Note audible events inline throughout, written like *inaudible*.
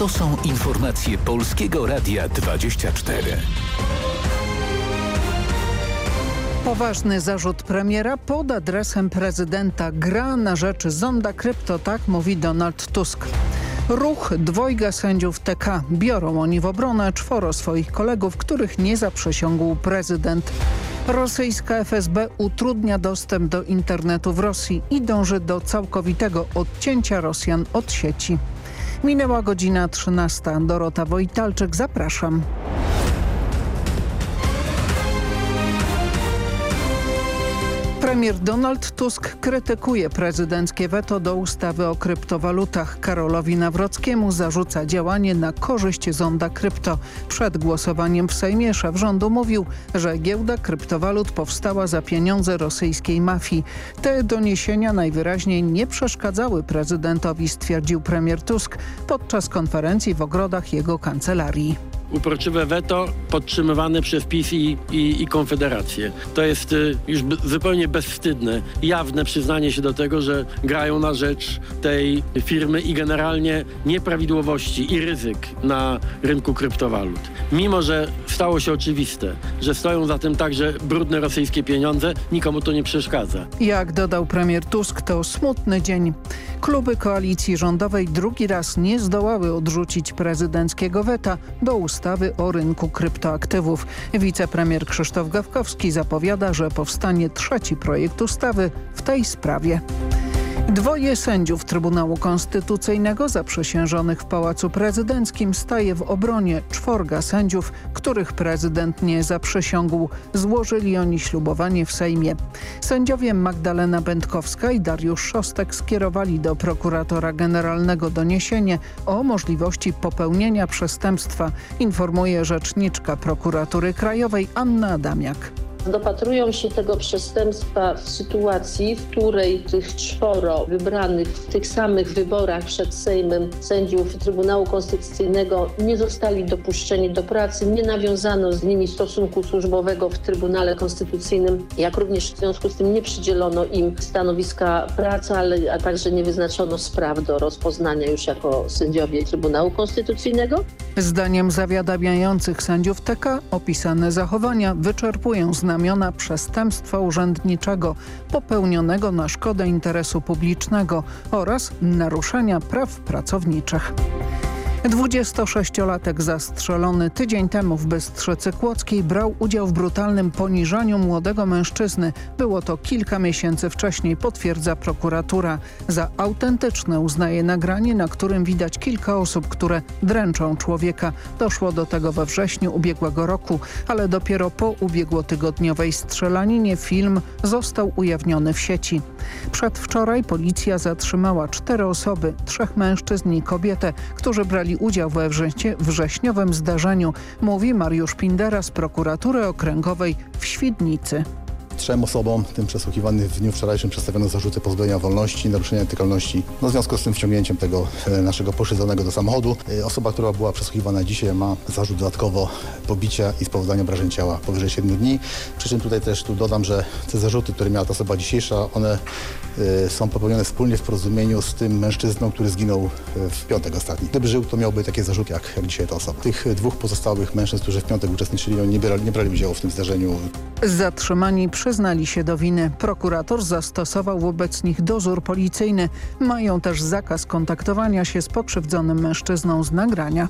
To są informacje Polskiego Radia 24. Poważny zarzut premiera pod adresem prezydenta gra na rzecz zonda krypto, tak mówi Donald Tusk. Ruch dwojga sędziów TK. Biorą oni w obronę czworo swoich kolegów, których nie zaprzysiągł prezydent. Rosyjska FSB utrudnia dostęp do internetu w Rosji i dąży do całkowitego odcięcia Rosjan od sieci. Minęła godzina 13. Dorota Wojtalczyk, zapraszam. Premier Donald Tusk krytykuje prezydenckie weto do ustawy o kryptowalutach. Karolowi Nawrockiemu zarzuca działanie na korzyść zonda krypto. Przed głosowaniem w Sejmie szef rządu mówił, że giełda kryptowalut powstała za pieniądze rosyjskiej mafii. Te doniesienia najwyraźniej nie przeszkadzały prezydentowi, stwierdził premier Tusk podczas konferencji w ogrodach jego kancelarii uporczywe weto podtrzymywane przez PiS i, i, i Konfederację. To jest y, już zupełnie bezwstydne, jawne przyznanie się do tego, że grają na rzecz tej firmy i generalnie nieprawidłowości i ryzyk na rynku kryptowalut. Mimo, że stało się oczywiste, że stoją za tym także brudne rosyjskie pieniądze, nikomu to nie przeszkadza. Jak dodał premier Tusk, to smutny dzień. Kluby koalicji rządowej drugi raz nie zdołały odrzucić prezydenckiego weta do ustawy o rynku kryptoaktywów. Wicepremier Krzysztof Gawkowski zapowiada, że powstanie trzeci projekt ustawy w tej sprawie. Dwoje sędziów Trybunału Konstytucyjnego zaprzysiężonych w Pałacu Prezydenckim staje w obronie czworga sędziów, których prezydent nie zaprzysiągł. Złożyli oni ślubowanie w Sejmie. Sędziowie Magdalena Będkowska i Dariusz Szostek skierowali do prokuratora generalnego doniesienie o możliwości popełnienia przestępstwa, informuje rzeczniczka prokuratury krajowej Anna Adamiak dopatrują się tego przestępstwa w sytuacji, w której tych czworo wybranych w tych samych wyborach przed Sejmem sędziów Trybunału Konstytucyjnego nie zostali dopuszczeni do pracy, nie nawiązano z nimi stosunku służbowego w Trybunale Konstytucyjnym, jak również w związku z tym nie przydzielono im stanowiska pracy, ale, a także nie wyznaczono spraw do rozpoznania już jako sędziowie Trybunału Konstytucyjnego. Zdaniem zawiadamiających sędziów TK opisane zachowania wyczerpują znamiona znamiona przestępstwa urzędniczego popełnionego na szkodę interesu publicznego oraz naruszenia praw pracowniczych. 26-latek zastrzelony tydzień temu w Bystrzycy Kłodzkiej brał udział w brutalnym poniżaniu młodego mężczyzny. Było to kilka miesięcy wcześniej, potwierdza prokuratura. Za autentyczne uznaje nagranie, na którym widać kilka osób, które dręczą człowieka. Doszło do tego we wrześniu ubiegłego roku, ale dopiero po ubiegłotygodniowej strzelaninie film został ujawniony w sieci. Przedwczoraj policja zatrzymała cztery osoby, trzech mężczyzn i kobietę, którzy brali brali udział we wrześniowym zdarzeniu, mówi Mariusz Pindera z prokuratury okręgowej w Świdnicy. Trzem osobom, tym przesłuchiwanym w dniu wczorajszym, przedstawiono zarzuty pozbawienia wolności, naruszenia tykalności. No, w związku z tym wciągnięciem tego e, naszego poszydzonego do samochodu. E, osoba, która była przesłuchiwana dzisiaj ma zarzut dodatkowo pobicia i spowodowania obrażeń ciała powyżej 7 dni. Przy czym tutaj też tu dodam, że te zarzuty, które miała ta osoba dzisiejsza, one y, są popełnione wspólnie w porozumieniu z tym mężczyzną, który zginął w piątek ostatni. Gdyby żył, to miałby takie zarzuty jak, jak dzisiaj ta osoba. Tych dwóch pozostałych mężczyzn, którzy w piątek uczestniczyli, oni nie brali, nie brali udziału w tym zdarzeniu. Zatrzymani przyznali się do winy. Prokurator zastosował wobec nich dozór policyjny. Mają też zakaz kontaktowania się z pokrzywdzonym mężczyzną z nagrania.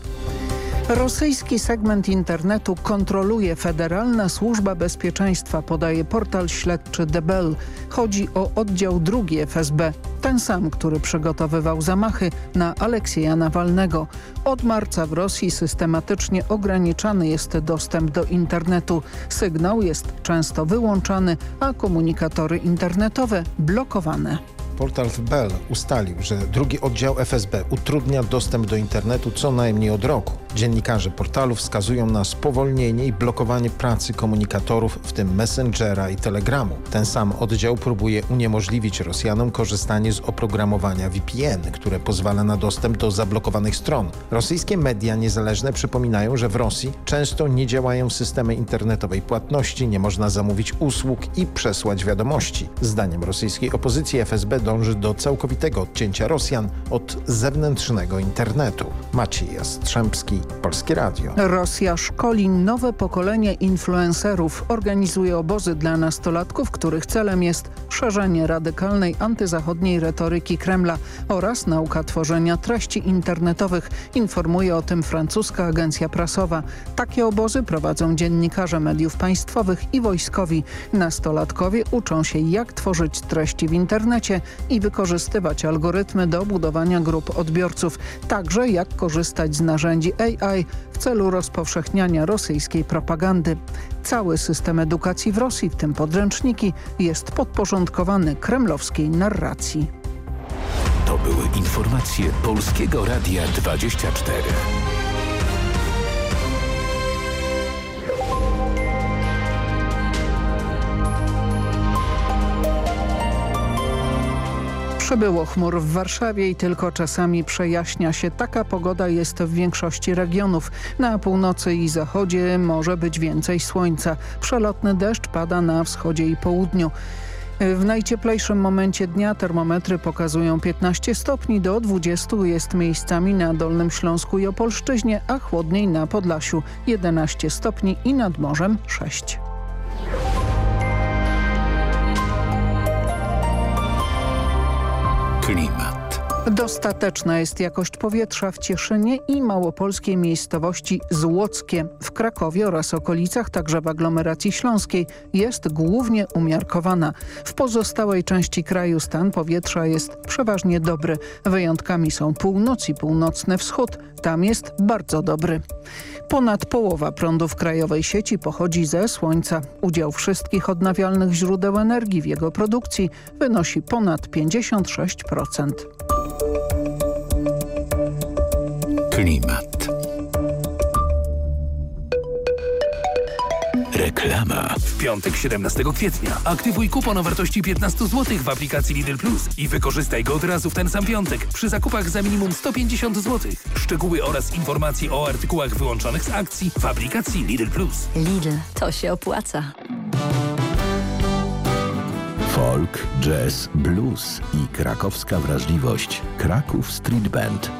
Rosyjski segment internetu kontroluje Federalna Służba Bezpieczeństwa, podaje portal śledczy Debel. Chodzi o oddział drugi FSB, ten sam, który przygotowywał zamachy na Aleksieja Nawalnego. Od marca w Rosji systematycznie ograniczany jest dostęp do internetu. Sygnał jest często wyłączany, a komunikatory internetowe blokowane. Portal Bell ustalił, że drugi oddział FSB utrudnia dostęp do internetu co najmniej od roku. Dziennikarze portalu wskazują na spowolnienie i blokowanie pracy komunikatorów, w tym Messengera i Telegramu. Ten sam oddział próbuje uniemożliwić Rosjanom korzystanie z oprogramowania VPN, które pozwala na dostęp do zablokowanych stron. Rosyjskie media niezależne przypominają, że w Rosji często nie działają systemy internetowej płatności, nie można zamówić usług i przesłać wiadomości. Zdaniem rosyjskiej opozycji FSB dąży do całkowitego odcięcia Rosjan od zewnętrznego internetu. Maciej Jastrzębski, Polskie Radio. Rosja szkoli nowe pokolenie influencerów. Organizuje obozy dla nastolatków, których celem jest szerzenie radykalnej antyzachodniej retoryki Kremla oraz nauka tworzenia treści internetowych. Informuje o tym francuska agencja prasowa. Takie obozy prowadzą dziennikarze mediów państwowych i wojskowi. Nastolatkowie uczą się jak tworzyć treści w internecie i wykorzystywać algorytmy do budowania grup odbiorców. Także jak korzystać z narzędzi AI w celu rozpowszechniania rosyjskiej propagandy. Cały system edukacji w Rosji, w tym podręczniki, jest podporządkowany kremlowskiej narracji. To były informacje Polskiego Radia 24. Przybyło chmur w Warszawie i tylko czasami przejaśnia się. Taka pogoda jest w większości regionów. Na północy i zachodzie może być więcej słońca. Przelotny deszcz pada na wschodzie i południu. W najcieplejszym momencie dnia termometry pokazują 15 stopni do 20 jest miejscami na Dolnym Śląsku i Opolszczyźnie, a chłodniej na Podlasiu 11 stopni i nad morzem 6. Klimat. Dostateczna jest jakość powietrza w Cieszynie i małopolskiej miejscowości Złockie. W Krakowie oraz okolicach, także w aglomeracji śląskiej, jest głównie umiarkowana. W pozostałej części kraju stan powietrza jest przeważnie dobry. Wyjątkami są północ i północny wschód. Tam jest bardzo dobry. Ponad połowa prądu w krajowej sieci pochodzi ze słońca. Udział wszystkich odnawialnych źródeł energii w jego produkcji wynosi ponad 56%. Klimat. Reklama. W piątek 17 kwietnia aktywuj kupon o wartości 15 zł w aplikacji Lidl Plus i wykorzystaj go od razu w ten sam piątek przy zakupach za minimum 150 zł. Szczegóły oraz informacje o artykułach wyłączonych z akcji w aplikacji Lidl Plus. Lidl, to się opłaca. Folk, jazz, blues i krakowska wrażliwość. Kraków Street Band.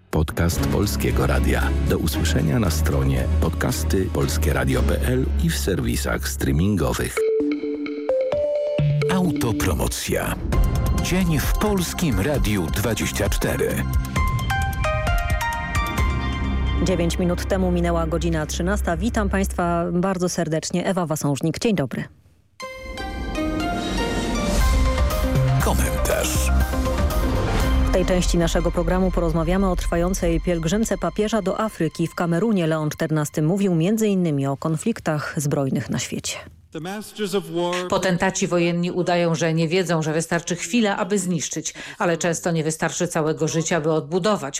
Podcast Polskiego Radia. Do usłyszenia na stronie podcasty polskieradio.pl i w serwisach streamingowych. Autopromocja. Dzień w Polskim Radiu 24. 9 minut temu minęła godzina 13. Witam Państwa bardzo serdecznie. Ewa Wasążnik. Dzień dobry. Tej części naszego programu porozmawiamy o trwającej pielgrzymce papieża do Afryki. W Kamerunie Leon XIV mówił m.in. o konfliktach zbrojnych na świecie. Potentaci wojenni udają, że nie wiedzą, że wystarczy chwila, aby zniszczyć, ale często nie wystarczy całego życia, by odbudować.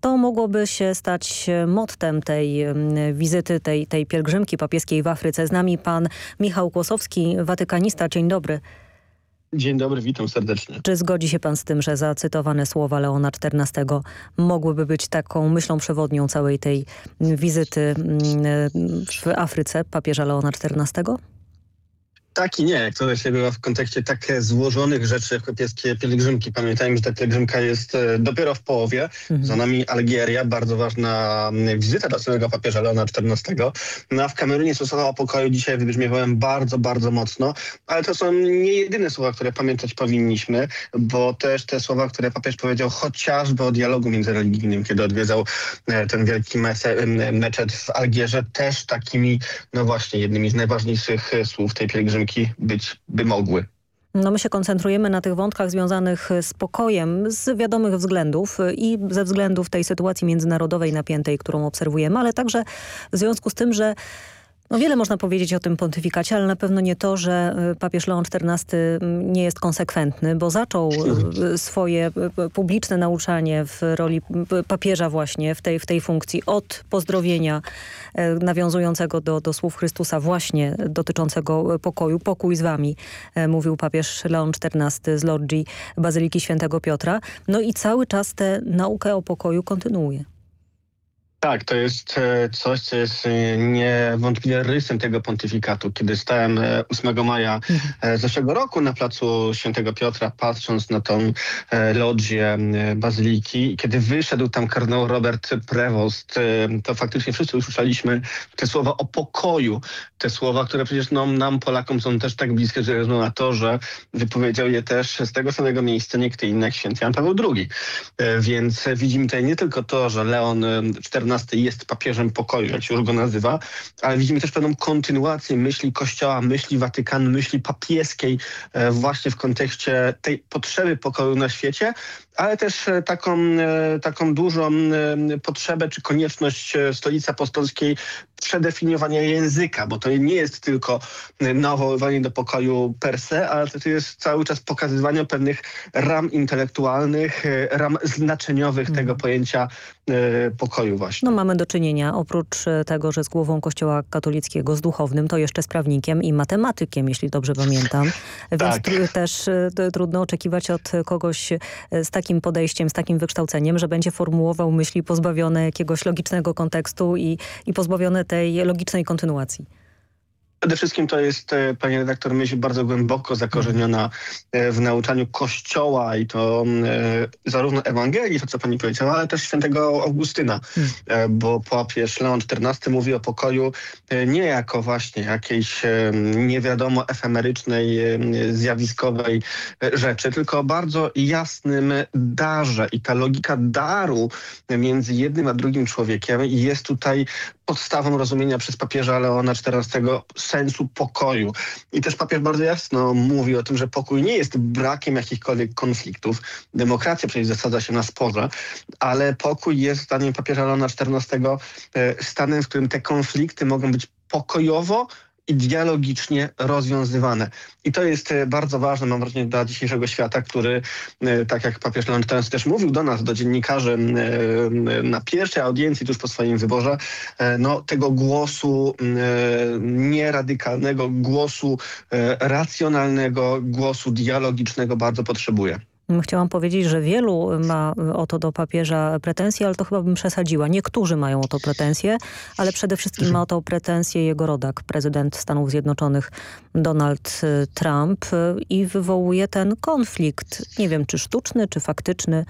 To mogłoby się stać mottem tej wizyty, tej, tej pielgrzymki papieskiej w Afryce. Z nami pan Michał Kłosowski, watykanista. Dzień dobry. Dzień dobry, witam serdecznie. Czy zgodzi się pan z tym, że zacytowane słowa Leona XIV mogłyby być taką myślą przewodnią całej tej wizyty w Afryce papieża Leona XIV? Tak i nie, jak to się bywa w kontekście tak złożonych rzeczy jak papieskie pielgrzymki. Pamiętajmy, że ta pielgrzymka jest e, dopiero w połowie. Mhm. Za nami Algieria, bardzo ważna wizyta dla samego papieża Leona XIV. No a w Kamerunie słowa o pokoju dzisiaj wybrzmiewałem bardzo, bardzo mocno, ale to są nie jedyne słowa, które pamiętać powinniśmy, bo też te słowa, które papież powiedział chociażby o dialogu międzyreligijnym, kiedy odwiedzał e, ten wielki meczet w Algierze, też takimi, no właśnie, jednymi z najważniejszych e, słów tej pielgrzymki być by mogły. No my się koncentrujemy na tych wątkach związanych z pokojem z wiadomych względów i ze względów tej sytuacji międzynarodowej napiętej, którą obserwujemy, ale także w związku z tym, że no wiele można powiedzieć o tym pontyfikacie, ale na pewno nie to, że y, papież Leon XIV mm, nie jest konsekwentny, bo zaczął y, swoje y, publiczne nauczanie w roli papieża właśnie w tej, w tej funkcji od pozdrowienia nawiązującego do, do słów Chrystusa właśnie dotyczącego pokoju. Pokój z wami, mówił papież Leon XIV z Lodzi Bazyliki Świętego Piotra. No i cały czas tę naukę o pokoju kontynuuje. Tak, to jest e, coś, co jest e, niewątpliwie rysem tego pontyfikatu. Kiedy stałem 8 e, maja zeszłego roku na placu Świętego Piotra, patrząc na tą lodzię bazyliki, kiedy wyszedł tam kardynał Robert Prevost, to faktycznie wszyscy usłyszeliśmy te słowa o pokoju. Te słowa, które przecież no, nam, Polakom, są też tak bliskie, że względu na to, że wypowiedział je też z tego samego miejsca nie kto inny jak święty Jan Paweł II. Więc widzimy tutaj nie tylko to, że Leon XIV jest papieżem pokoju, jak się już go nazywa, ale widzimy też pewną kontynuację myśli Kościoła, myśli Watykanu, myśli papieskiej e, właśnie w kontekście tej potrzeby pokoju na świecie, ale też e, taką, e, taką dużą potrzebę czy konieczność Stolicy Apostolskiej przedefiniowania języka, bo to nie jest tylko nawoływanie do pokoju per se, ale to jest cały czas pokazywanie pewnych ram intelektualnych, ram znaczeniowych tego mhm. pojęcia pokoju właśnie. No mamy do czynienia oprócz tego, że z głową Kościoła katolickiego, z duchownym, to jeszcze z prawnikiem i matematykiem, jeśli dobrze pamiętam. *laughs* Więc tak. też trudno oczekiwać od kogoś z takim takim podejściem, z takim wykształceniem, że będzie formułował myśli pozbawione jakiegoś logicznego kontekstu i, i pozbawione tej logicznej kontynuacji. Przede wszystkim to jest, e, panie redaktor, myśl bardzo głęboko zakorzeniona e, w nauczaniu Kościoła i to e, zarówno Ewangelii, to co pani powiedziała, ale też świętego Augustyna, hmm. bo papież Leon XIV mówi o pokoju nie jako właśnie jakiejś nie wiadomo efemerycznej, zjawiskowej rzeczy, tylko o bardzo jasnym darze i ta logika daru między jednym a drugim człowiekiem jest tutaj podstawą rozumienia przez papieża Leona XIV sensu pokoju. I też papież bardzo jasno mówi o tym, że pokój nie jest brakiem jakichkolwiek konfliktów. Demokracja przecież zasadza się na sporze, ale pokój jest zdaniem papieża Leona XIV e, stanem, w którym te konflikty mogą być pokojowo i dialogicznie rozwiązywane. I to jest e, bardzo ważne, mam wrażenie, dla dzisiejszego świata, który, e, tak jak papież Leon XIV też mówił do nas, do dziennikarzy na pierwszej audiencji tuż po swoim wyborze, e, no, tego głosu nieradykalnego, głosu racjonalnego, głosu dialogicznego bardzo potrzebuje. Chciałam powiedzieć, że wielu ma o to do papieża pretensje, ale to chyba bym przesadziła. Niektórzy mają o to pretensje, ale przede wszystkim ma o to pretensje jego rodak, prezydent Stanów Zjednoczonych Donald y, Trump i wywołuje ten konflikt, nie wiem czy sztuczny, czy faktyczny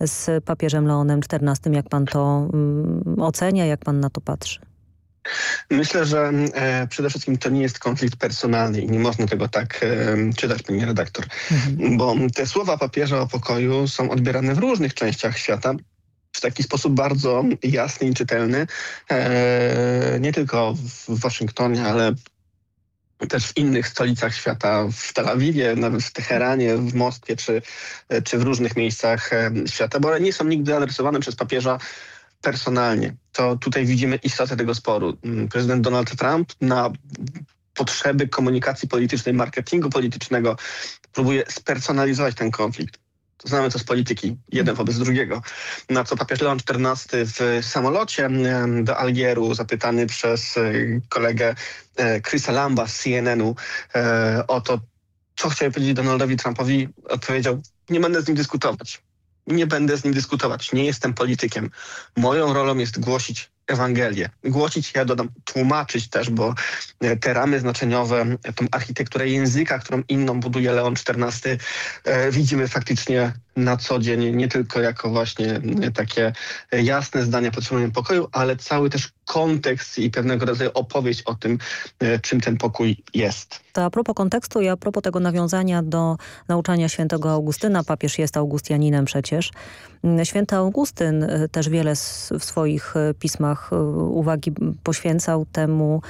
z papieżem Leonem XIV. Jak pan to mm, ocenia, jak pan na to patrzy? Myślę, że e, przede wszystkim to nie jest konflikt personalny i nie można tego tak e, czytać, pani redaktor. Mhm. Bo te słowa papieża o pokoju są odbierane w różnych częściach świata w taki sposób bardzo jasny i czytelny. E, nie tylko w Waszyngtonie, ale też w innych stolicach świata, w Tel Awiwie, nawet w Teheranie, w Moskwie czy, czy w różnych miejscach świata, bo one nie są nigdy adresowane przez papieża personalnie. To tutaj widzimy istotę tego sporu. Mm, prezydent Donald Trump na potrzeby komunikacji politycznej, marketingu politycznego próbuje spersonalizować ten konflikt. Znamy to z polityki, jeden wobec drugiego. Na co papież Leon XIV w samolocie do Algieru, zapytany przez e, kolegę e, Chrisa Lamba z CNN-u e, o to, co chciał powiedzieć Donaldowi Trumpowi, odpowiedział, nie będę z nim dyskutować. Nie będę z nim dyskutować. Nie jestem politykiem. Moją rolą jest głosić Ewangelię. Głosić, ja dodam, tłumaczyć też, bo e, te ramy znaczeniowe, tą architekturę języka, którą inną buduje Leon XIV, e, widzimy faktycznie na co dzień, nie tylko jako właśnie e, takie jasne zdania pod pokoju, ale cały też kontekst i pewnego rodzaju opowieść o tym, czym ten pokój jest. To a propos kontekstu i a propos tego nawiązania do nauczania świętego Augustyna, papież jest Augustianinem przecież. Mm, święty Augustyn też wiele w swoich pismach E, uwagi poświęcał temu,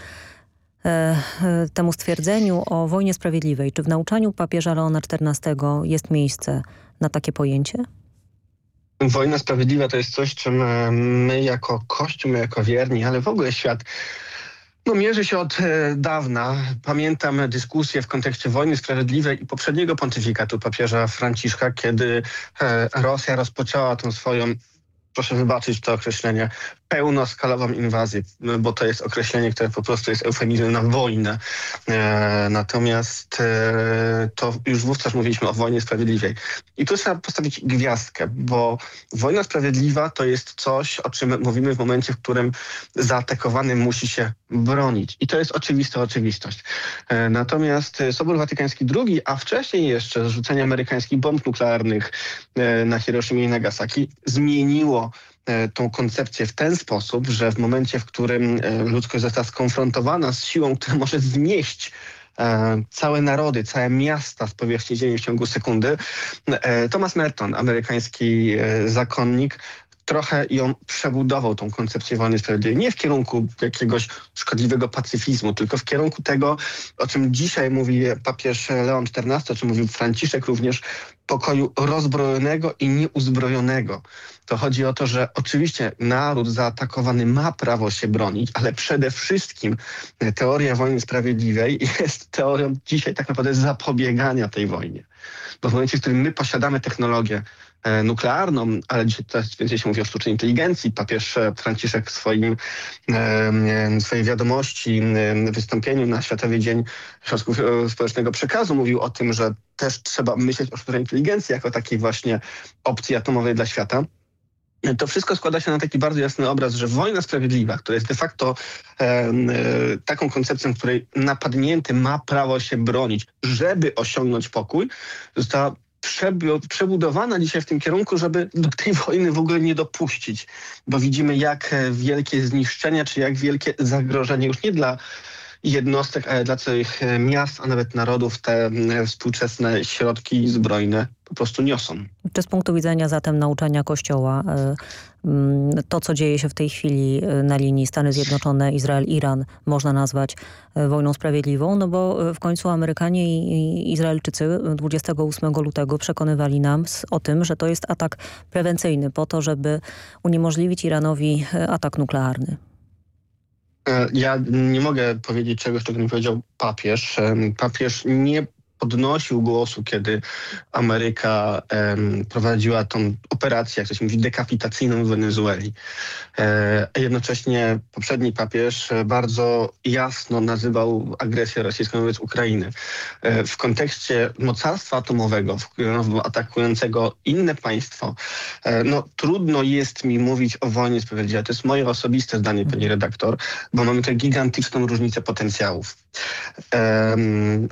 e, e, temu stwierdzeniu o wojnie sprawiedliwej. Czy w nauczaniu papieża Leona XIV jest miejsce na takie pojęcie? Wojna sprawiedliwa to jest coś, czym my jako Kościół, my jako wierni, ale w ogóle świat no, mierzy się od dawna. Pamiętam dyskusję w kontekście wojny sprawiedliwej i poprzedniego pontyfikatu papieża Franciszka, kiedy Rosja rozpoczęła tą swoją proszę wybaczyć to określenie, pełnoskalową inwazję, bo to jest określenie, które po prostu jest eufemizmem na wojnę. E, natomiast e, to już wówczas mówiliśmy o wojnie sprawiedliwej. I tu trzeba postawić gwiazdkę, bo wojna sprawiedliwa to jest coś, o czym mówimy w momencie, w którym zaatakowany musi się bronić. I to jest oczywista oczywistość. E, natomiast Sobór Watykański II, a wcześniej jeszcze zrzucenie amerykańskich bomb nuklearnych e, na Hiroshima i Nagasaki zmieniło tą koncepcję w ten sposób, że w momencie, w którym e, ludzkość została skonfrontowana z siłą, *laughs* która może zmieść e, całe narody, całe miasta z powierzchni Ziemi w ciągu sekundy. Thomas Merton, amerykański zakonnik, trochę ją przebudował, tą koncepcję wojny sprawiedliwej. Nie w kierunku jakiegoś szkodliwego pacyfizmu, tylko w kierunku tego, o czym dzisiaj mówi papież Leon XIV, o czym mówił Franciszek również, pokoju rozbrojonego i nieuzbrojonego. To chodzi o to, że oczywiście naród zaatakowany ma prawo się bronić, ale przede wszystkim teoria wojny sprawiedliwej jest teorią dzisiaj tak naprawdę zapobiegania tej wojnie. Bo w momencie, w którym my posiadamy technologię nuklearną, ale dzisiaj coraz więcej się mówi o sztucznej inteligencji. Papież e, Franciszek w swoim, e, swojej wiadomości, wystąpieniu na Światowy Dzień Środków Społecznego Przekazu mówił o tym, że też trzeba myśleć o sztucznej inteligencji jako takiej właśnie opcji atomowej dla świata. To wszystko składa się na taki bardzo jasny obraz, że wojna sprawiedliwa, która jest de facto e, e, taką koncepcją, w której napadnięty ma prawo się bronić, żeby osiągnąć pokój, została przebudowana dzisiaj w tym kierunku, żeby do tej wojny w ogóle nie dopuścić. Bo widzimy, jak wielkie zniszczenia, czy jak wielkie zagrożenie już nie dla jednostek, ale dla całych e, miast, a nawet narodów te e, współczesne środki zbrojne po prostu niosą. Czy z punktu widzenia zatem nauczania Kościoła e, to, co dzieje się w tej chwili na linii Stany Zjednoczone, Izrael, Iran można nazwać wojną sprawiedliwą? No bo w końcu Amerykanie i Izraelczycy 28 lutego przekonywali nam o tym, że to jest atak prewencyjny po to, żeby uniemożliwić Iranowi atak nuklearny. E, ja nie mogę powiedzieć czegoś, czego nie powiedział papież. Papież nie podnosił głosu, kiedy Ameryka um, prowadziła tą operację, jak to się mówi, dekapitacyjną w Wenezueli. E, jednocześnie poprzedni papież bardzo jasno nazywał agresję rosyjską wobec Ukrainy. E, w kontekście mocarstwa atomowego, atakującego inne państwo, e, no trudno jest mi mówić o wojnie sprawiedliwej. To jest moje osobiste zdanie, pani redaktor, bo mamy tę gigantyczną różnicę potencjałów.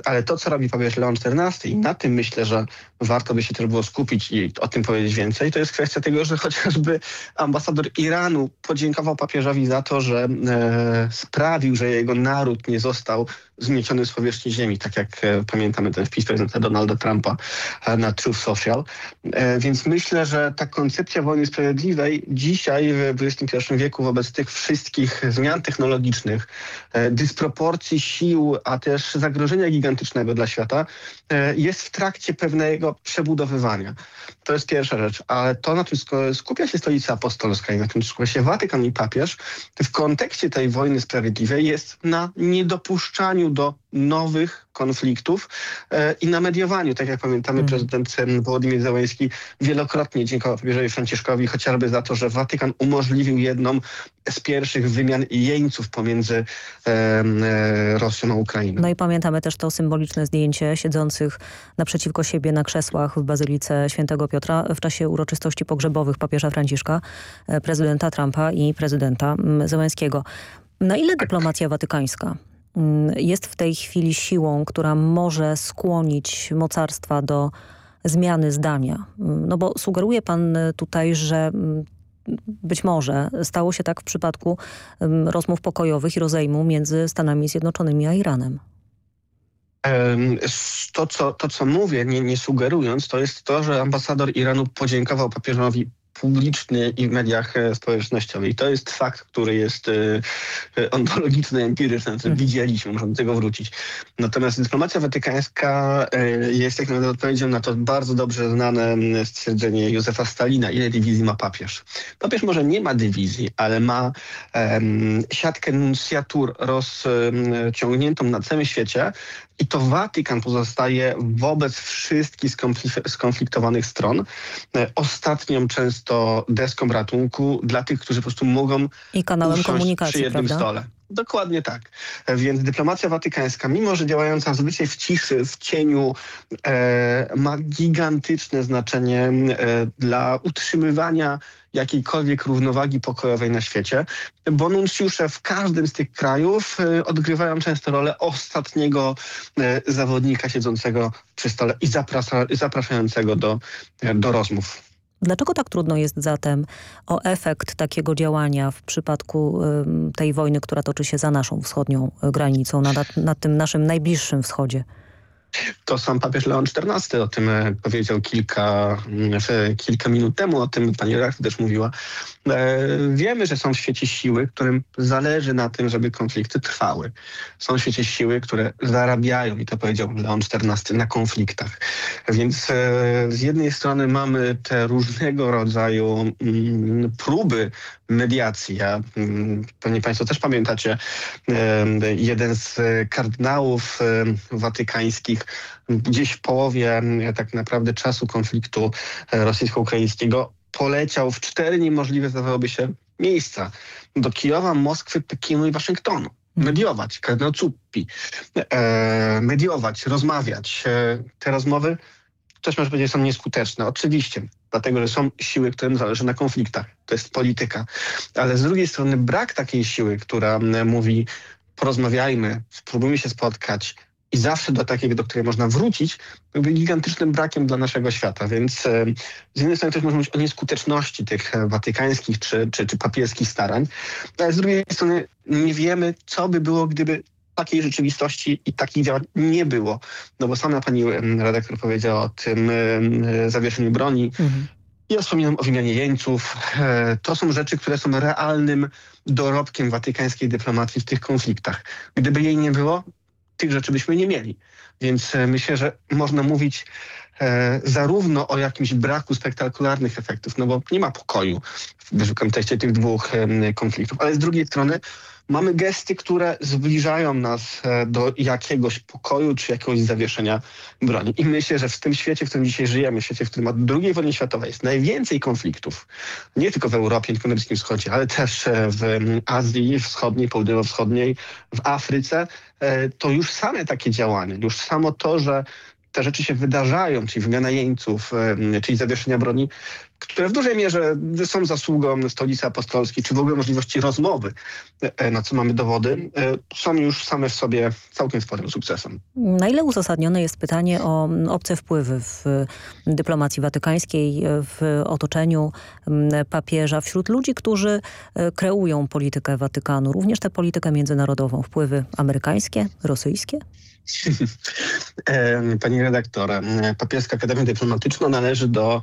ale to, co robi papież Leon XIV i na tym myślę, że warto by się też było skupić i o tym powiedzieć więcej, to jest kwestia tego, że chociażby ambasador Iranu podziękował papieżowi za to, że e, sprawił, że jego naród nie został zmieciony z powierzchni ziemi, tak jak e, pamiętamy ten wpis prezydenta Donalda Trumpa e, na Truth Social. E, więc myślę, że ta koncepcja wojny sprawiedliwej dzisiaj w XXI wieku wobec tych wszystkich zmian technologicznych, e, dysproporcji sił, a też zagrożenia gigantycznego dla świata e, jest w trakcie pewnego przebudowywania. To jest pierwsza rzecz, ale to, na czym skupia się Stolica Apostolska i na czym skupia się Watykan i papież, w kontekście tej wojny sprawiedliwej jest na niedopuszczaniu do nowych konfliktów e, i na mediowaniu. Tak jak pamiętamy, mm. prezydent Wołodymyr Zełenski wielokrotnie dziękował papieżowi Franciszkowi chociażby za to, że Watykan umożliwił jedną z pierwszych wymian jeńców pomiędzy e, e, Rosją a Ukrainą. No i pamiętamy też to symboliczne zdjęcie siedzących naprzeciwko siebie na krzesłach w Bazylice Świętego Piotra w czasie uroczystości pogrzebowych papieża Franciszka, e, prezydenta Trumpa i prezydenta Zełenskiego. Na ile dyplomacja watykańska Mm, jest w tej chwili siłą, która może skłonić mocarstwa do zmiany zdania. Mm, no bo sugeruje pan tutaj, że mm, być może stało się tak w przypadku rozmów pokojowych i rozejmu między Stanami Zjednoczonymi a Iranem. To co, to, co mówię, nie, nie sugerując, to jest to, że ambasador Iranu podziękował papieżowi publiczny i w mediach e, społecznościowych. I to jest fakt, który jest e, e, ontologiczny, empiryczny, mhm. widzieliśmy, możemy do tego wrócić. Natomiast dyplomacja watykańska jest jak naprawdę odpowiedzią na to bardzo dobrze znane stwierdzenie Józefa Stalina, ile dywizji ma papież. Papież może nie ma dywizji, ale ma um, siatkę nuncjatur rozciągniętą na całym świecie i to Watykan pozostaje wobec wszystkich skonfliktowanych stron ostatnią często deską ratunku dla tych, którzy po prostu mogą I kanałem komunikacji, przy jednym prawda? stole. Dokładnie tak. Więc dyplomacja watykańska, mimo że działająca zazwyczaj w ciszy, w cieniu, e, ma gigantyczne znaczenie e, dla utrzymywania jakiejkolwiek równowagi pokojowej na świecie, bo nuncjusze w każdym z tych krajów e, odgrywają często rolę ostatniego e, zawodnika siedzącego przy stole i zaprasza, zapraszającego do, e, do rozmów. Dlaczego tak trudno jest zatem o efekt takiego działania w przypadku tej wojny, która toczy się za naszą wschodnią granicą, na, na tym naszym najbliższym wschodzie? To sam papież Leon XIV o tym e, powiedział kilka, mm, kilka minut temu, o tym pani redaktor też mówiła. E, wiemy, że są w świecie siły, którym zależy na tym, żeby konflikty trwały. Są w świecie siły, które zarabiają, i to powiedział Leon XIV, na konfliktach. Więc e, z jednej strony mamy te różnego rodzaju mm, próby mediacji. Ja, mm, pewnie Państwo też pamiętacie, jeden z kardynałów watykańskich gdzieś w połowie tak naprawdę czasu konfliktu e, rosyjsko-ukraińskiego poleciał w cztery niemożliwe, zdawałoby się, miejsca. Do Kijowa, Moskwy, Pekinu i Waszyngtonu. Mhm. Mediować, kardynał Cuppi. E, mediować, rozmawiać. E, te rozmowy ktoś może powiedzieć, są nieskuteczne. Oczywiście, dlatego, że są siły, którym zależy na konfliktach. To jest polityka. Ale z drugiej strony brak takiej siły, która mówi porozmawiajmy, spróbujmy się spotkać, i zawsze do takiego, do której można wrócić, byłby gigantycznym brakiem dla naszego świata. Więc e, z jednej strony też można mówić o nieskuteczności tych e, watykańskich czy, czy, czy papieskich starań, ale z drugiej strony nie wiemy, co by było, gdyby takiej rzeczywistości i takich działań nie było. No bo sama pani redaktor powiedziała o tym e, zawieszeniu broni. Mhm. Ja wspominam o wymianie jeńców. To są rzeczy, które są realnym dorobkiem watykańskiej dyplomacji w tych konfliktach. Gdyby jej nie było, tych rzeczy byśmy nie mieli. Więc e, myślę, że można mówić e, zarówno o jakimś braku spektakularnych efektów, no bo nie ma pokoju w kontekście tych dwóch e, konfliktów, ale z drugiej strony mamy gesty, które zbliżają nas e, do jakiegoś pokoju czy jakiegoś zawieszenia broni. I myślę, że w tym świecie, w którym dzisiaj żyjemy, w świecie, w którym od II wojny światowej jest najwięcej konfliktów, nie tylko w Europie, nie tylko na Bliskim Wschodzie, ale też e, w Azji Wschodniej, Południowo-Wschodniej, w Afryce, e, to już same takie działania, już samo to, że te rzeczy się wydarzają, czyli wymiana jeńców, czyli zawieszenia broni, które w dużej mierze są zasługą stolicy apostolskiej, czy w ogóle możliwości rozmowy, e, na co mamy dowody, e, są już same w sobie całkiem sporym sukcesem. Na ile uzasadnione jest pytanie o obce wpływy w dyplomacji watykańskiej, w otoczeniu papieża, wśród ludzi, którzy kreują politykę Watykanu, również tę politykę międzynarodową, wpływy amerykańskie, rosyjskie? *laughs* Pani redaktor, Papieska Akademia Dyplomatyczna należy do e,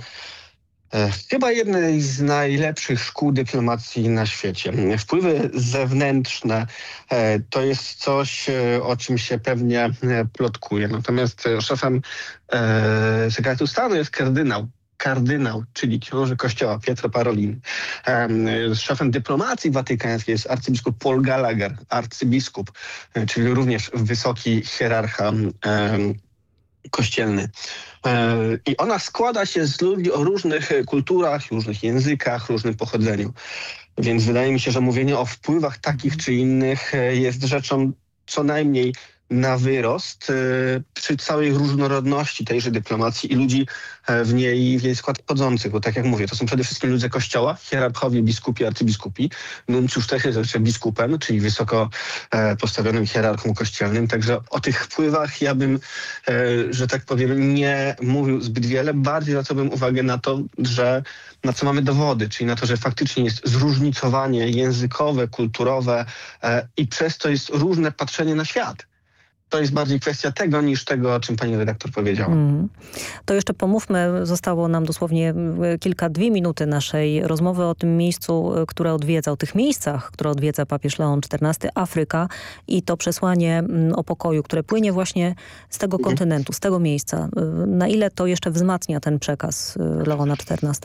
Chyba jednej z najlepszych szkół dyplomacji na świecie. Wpływy zewnętrzne e, to jest coś, e, o czym się pewnie plotkuje. Natomiast szefem sekretu stanu jest kardynał kardynał, czyli książę kościoła Pietro Parolin. Szefem dyplomacji watykańskiej jest arcybiskup Paul Gallagher, arcybiskup, e, czyli również wysoki hierarcha kościelny. E, I ona składa się z ludzi o różnych kulturach, różnych językach, różnym pochodzeniu. Więc wydaje mi się, że mówienie o wpływach takich czy innych e, jest rzeczą co najmniej na wyrost przy całej różnorodności tejże dyplomacji i ludzi E, w niej, w jej skład wchodzących, bo tak jak mówię, to są przede wszystkim ludzie kościoła, hierarchowie, biskupi, arcybiskupi. Nuncjusz też jest jeszcze biskupem, czyli wysoko e, postawionym hierarchą kościelnym, także o tych wpływach ja bym, e, że tak powiem, nie mówił zbyt wiele. Bardziej zwracałbym uwagę na to, że na co mamy dowody, czyli na to, że faktycznie jest zróżnicowanie językowe, kulturowe i przez to jest różne patrzenie na świat to jest bardziej kwestia tego niż tego, o czym pani redaktor powiedziała. Mm. To jeszcze pomówmy, zostało nam dosłownie e, kilka, dwie minuty naszej rozmowy o tym miejscu, e, które odwiedza, o tych miejscach, które odwiedza papież Leon XIV, Afryka i to przesłanie mm, o pokoju, które płynie właśnie z tego mhm. kontynentu, z tego miejsca. E, na ile to jeszcze wzmacnia ten przekaz Leona XIV?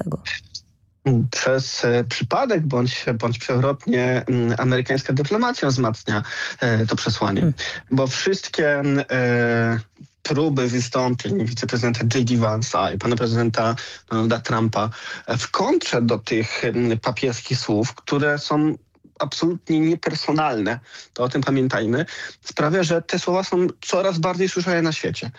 Przez e, przypadek bądź, bądź przewrotnie mm, amerykańska dyplomacja wzmacnia e, to przesłanie. Hmm. Bo wszystkie e, próby wystąpień wiceprezydenta J.D. Vance'a i pana prezydenta Donalda Trumpa w kontrze do tych mm, papieskich słów, które są absolutnie niepersonalne, to o tym pamiętajmy, sprawia, że te słowa są coraz bardziej słyszane na świecie.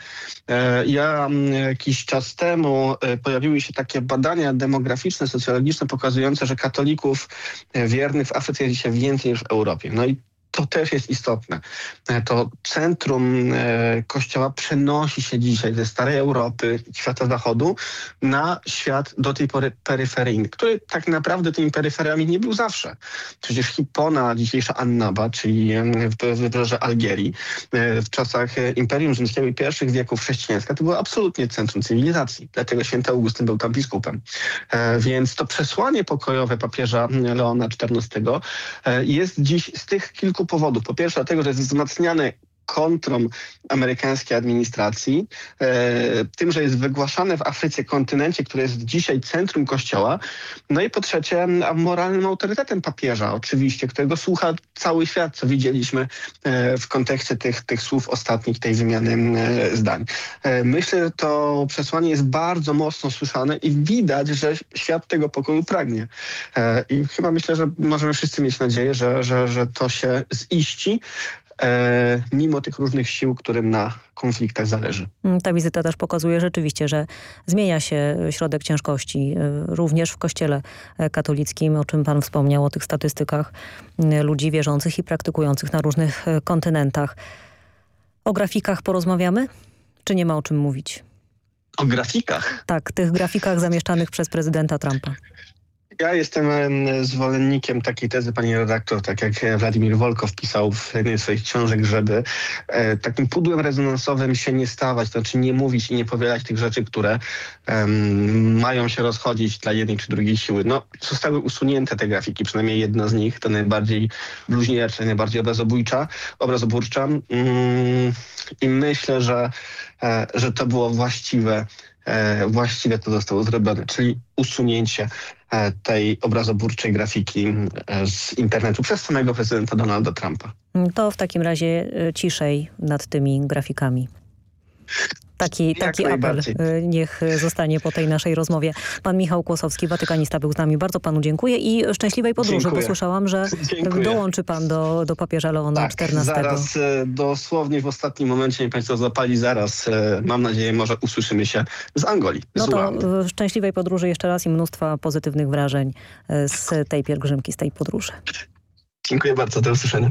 E, ja mm, jakiś czas temu e, pojawiły się takie badania demograficzne, socjologiczne pokazujące, że katolików e, wiernych w Afryce jest dzisiaj więcej niż w Europie. No i to też jest istotne. E, to centrum e, Kościoła przenosi się dzisiaj ze starej Europy, świata zachodu na świat do tej pory peryferyjny, który tak naprawdę tymi peryferiami nie był zawsze. Przecież Hipona, dzisiejsza Annaba, czyli w wybrzeże Algierii, e, w czasach Imperium Rzymskiego i pierwszych wieków chrześcijaństwa, to było absolutnie centrum cywilizacji. Dlatego święty Augustyn był tam biskupem. Więc to przesłanie pokojowe papieża Leona XIV jest dziś z tych kilku powodów. Po pierwsze dlatego, że jest wzmacniany kontrą amerykańskiej administracji, e, tym, że jest wygłaszane w Afryce, kontynencie, który jest dzisiaj centrum kościoła, no i po trzecie moralnym autorytetem papieża oczywiście, którego słucha cały świat, co widzieliśmy e, w kontekście tych, tych słów ostatnich, tej wymiany e, zdań. Myślę, że to przesłanie jest bardzo mocno słyszane i widać, że świat tego pokoju pragnie. I chyba myślę, że możemy wszyscy mieć nadzieję, że, że, że to się ziści mimo tych różnych sił, którym na konfliktach zależy. Mm, ta wizyta też pokazuje rzeczywiście, że zmienia się środek ciężkości e, również w kościele e, katolickim, o czym pan wspomniał, o tych statystykach e, ludzi wierzących i praktykujących na różnych kontynentach. O grafikach porozmawiamy? Czy nie ma o czym mówić? O grafikach? Tak, tych grafikach zamieszczanych przez prezydenta Trumpa. Ja jestem zwolennikiem takiej tezy, pani redaktor, tak jak Władimir Wolkow pisał w jednej z swoich książek, żeby e, takim pudłem rezonansowym się nie stawać, to znaczy nie mówić i nie powielać tych rzeczy, które mają się rozchodzić dla jednej czy drugiej siły. No, zostały usunięte te grafiki, przynajmniej jedna z nich, to najbardziej bluźniercza, najbardziej obrazobójcza, obrazoburcza. Um, I myślę, że, e, że to było właściwe właściwie to zostało zrobione, czyli usunięcie e, tej obrazoburczej grafiki e, z internetu przez samego prezydenta Donalda Trumpa. To w takim razie ciszej nad tymi grafikami. Taki, taki apel y, niech zostanie po tej naszej rozmowie. Pan Michał Kłosowski, watykanista był z nami. Bardzo panu dziękuję i szczęśliwej podróży, dziękuję. bo słyszałam, że dziękuję. dołączy pan do, do papieża Leona tak, XIV. zaraz e, dosłownie w ostatnim momencie, nie państwo zapali zaraz. E, mam nadzieję, może usłyszymy się z Angolii. No to szczęśliwej podróży jeszcze raz i mnóstwa pozytywnych wrażeń e, z tej pielgrzymki, z tej podróży. Dziękuję bardzo, do usłyszenia.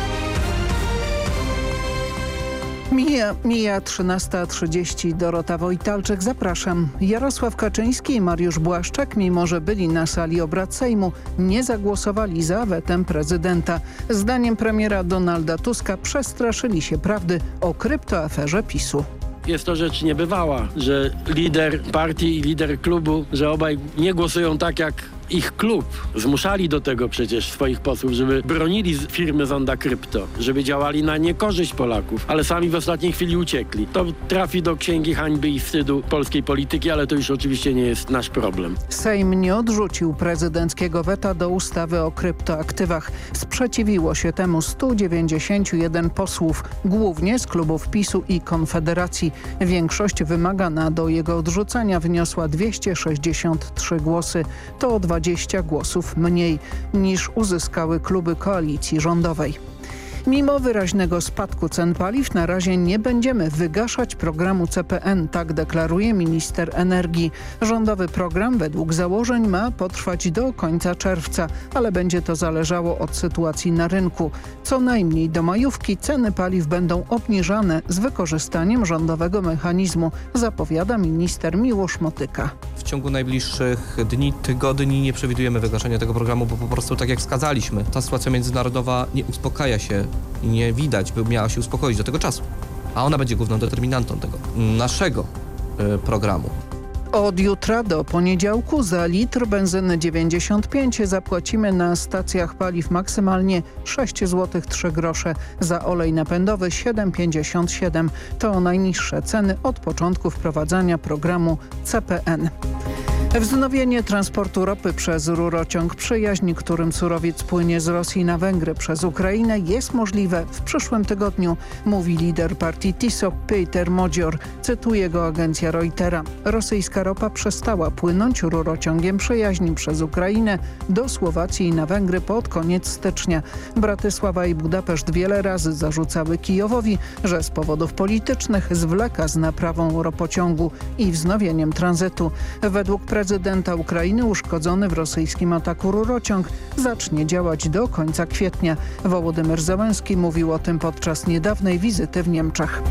Mija, mija 13.30. Dorota Wojtalczyk, zapraszam. Jarosław Kaczyński i Mariusz Błaszczak, mimo że byli na sali obrad Sejmu, nie zagłosowali za wetem prezydenta. Zdaniem premiera Donalda Tuska przestraszyli się prawdy o kryptoaferze PiSu. Jest to rzecz niebywała, że lider partii i lider klubu, że obaj nie głosują tak jak ich klub zmuszali do tego przecież swoich posłów, żeby bronili firmy Zonda Krypto, żeby działali na niekorzyść Polaków, ale sami w ostatniej chwili uciekli. To trafi do księgi hańby i wstydu polskiej polityki, ale to już oczywiście nie jest nasz problem. Sejm nie odrzucił prezydenckiego weta do ustawy o kryptoaktywach. Sprzeciwiło się temu 191 posłów, głównie z klubów PiSu i Konfederacji. Większość wymagana do jego odrzucenia wyniosła 263 głosy. To o 20 20 głosów mniej niż uzyskały kluby koalicji rządowej. Mimo wyraźnego spadku cen paliw na razie nie będziemy wygaszać programu CPN, tak deklaruje minister energii. Rządowy program według założeń ma potrwać do końca czerwca, ale będzie to zależało od sytuacji na rynku. Co najmniej do majówki ceny paliw będą obniżane z wykorzystaniem rządowego mechanizmu, zapowiada minister Miłosz Motyka. W ciągu najbliższych dni, tygodni nie przewidujemy wygaszenia tego programu, bo po prostu tak jak wskazaliśmy, ta sytuacja międzynarodowa nie uspokaja się nie widać, by miała się uspokoić do tego czasu. A ona będzie główną determinantą tego naszego y, programu. Od jutra do poniedziałku za litr benzyny 95 zapłacimy na stacjach paliw maksymalnie 6 zł 3 grosze, za olej napędowy 7,57. To najniższe ceny od początku wprowadzania programu CPN. Wznowienie transportu ropy przez rurociąg przyjaźń, którym surowiec płynie z Rosji na Węgry przez Ukrainę jest możliwe w przyszłym tygodniu, mówi lider partii TISO Peter Modzior. Cytuje go agencja Reutera. Rosyjska ropa przestała płynąć rurociągiem przyjaźni przez Ukrainę do Słowacji i na Węgry pod koniec stycznia. Bratysława i Budapeszt wiele razy zarzucały Kijowowi, że z powodów politycznych zwleka z naprawą ropociągu i wznowieniem tranzytu. Według pre prezydenta Ukrainy uszkodzony w rosyjskim ataku rurociąg zacznie działać do końca kwietnia. Wołodymyr Załęski mówił o tym podczas niedawnej wizyty w Niemczech.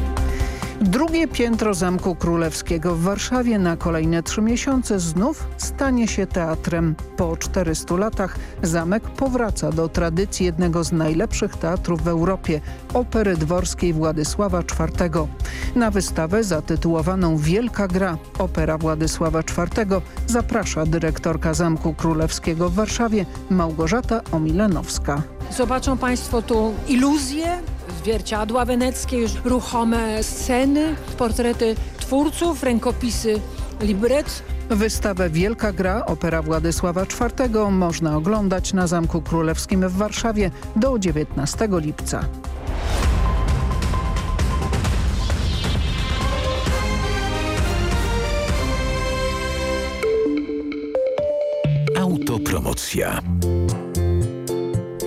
Drugie piętro Zamku Królewskiego w Warszawie na kolejne trzy miesiące znów stanie się teatrem. Po 400 latach zamek powraca do tradycji jednego z najlepszych teatrów w Europie, opery dworskiej Władysława IV. Na wystawę zatytułowaną Wielka Gra, opera Władysława IV zaprasza dyrektorka Zamku Królewskiego w Warszawie Małgorzata Omilenowska. Zobaczą Państwo tu iluzję, zwierciadła weneckie, już ruchome sceny, portrety twórców, rękopisy libret. Wystawę Wielka Gra, opera Władysława IV można oglądać na Zamku Królewskim w Warszawie do 19 lipca. Autopromocja.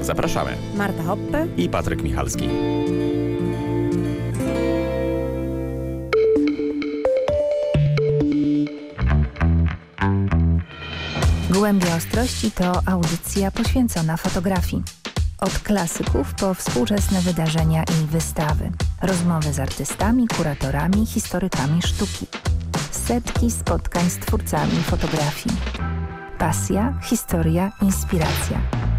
Zapraszamy. Marta Hoppe i Patryk Michalski. Głębia Ostrości to audycja poświęcona fotografii. Od klasyków po współczesne wydarzenia i wystawy. Rozmowy z artystami, kuratorami, historykami sztuki. Setki spotkań z twórcami fotografii. Pasja, historia, inspiracja.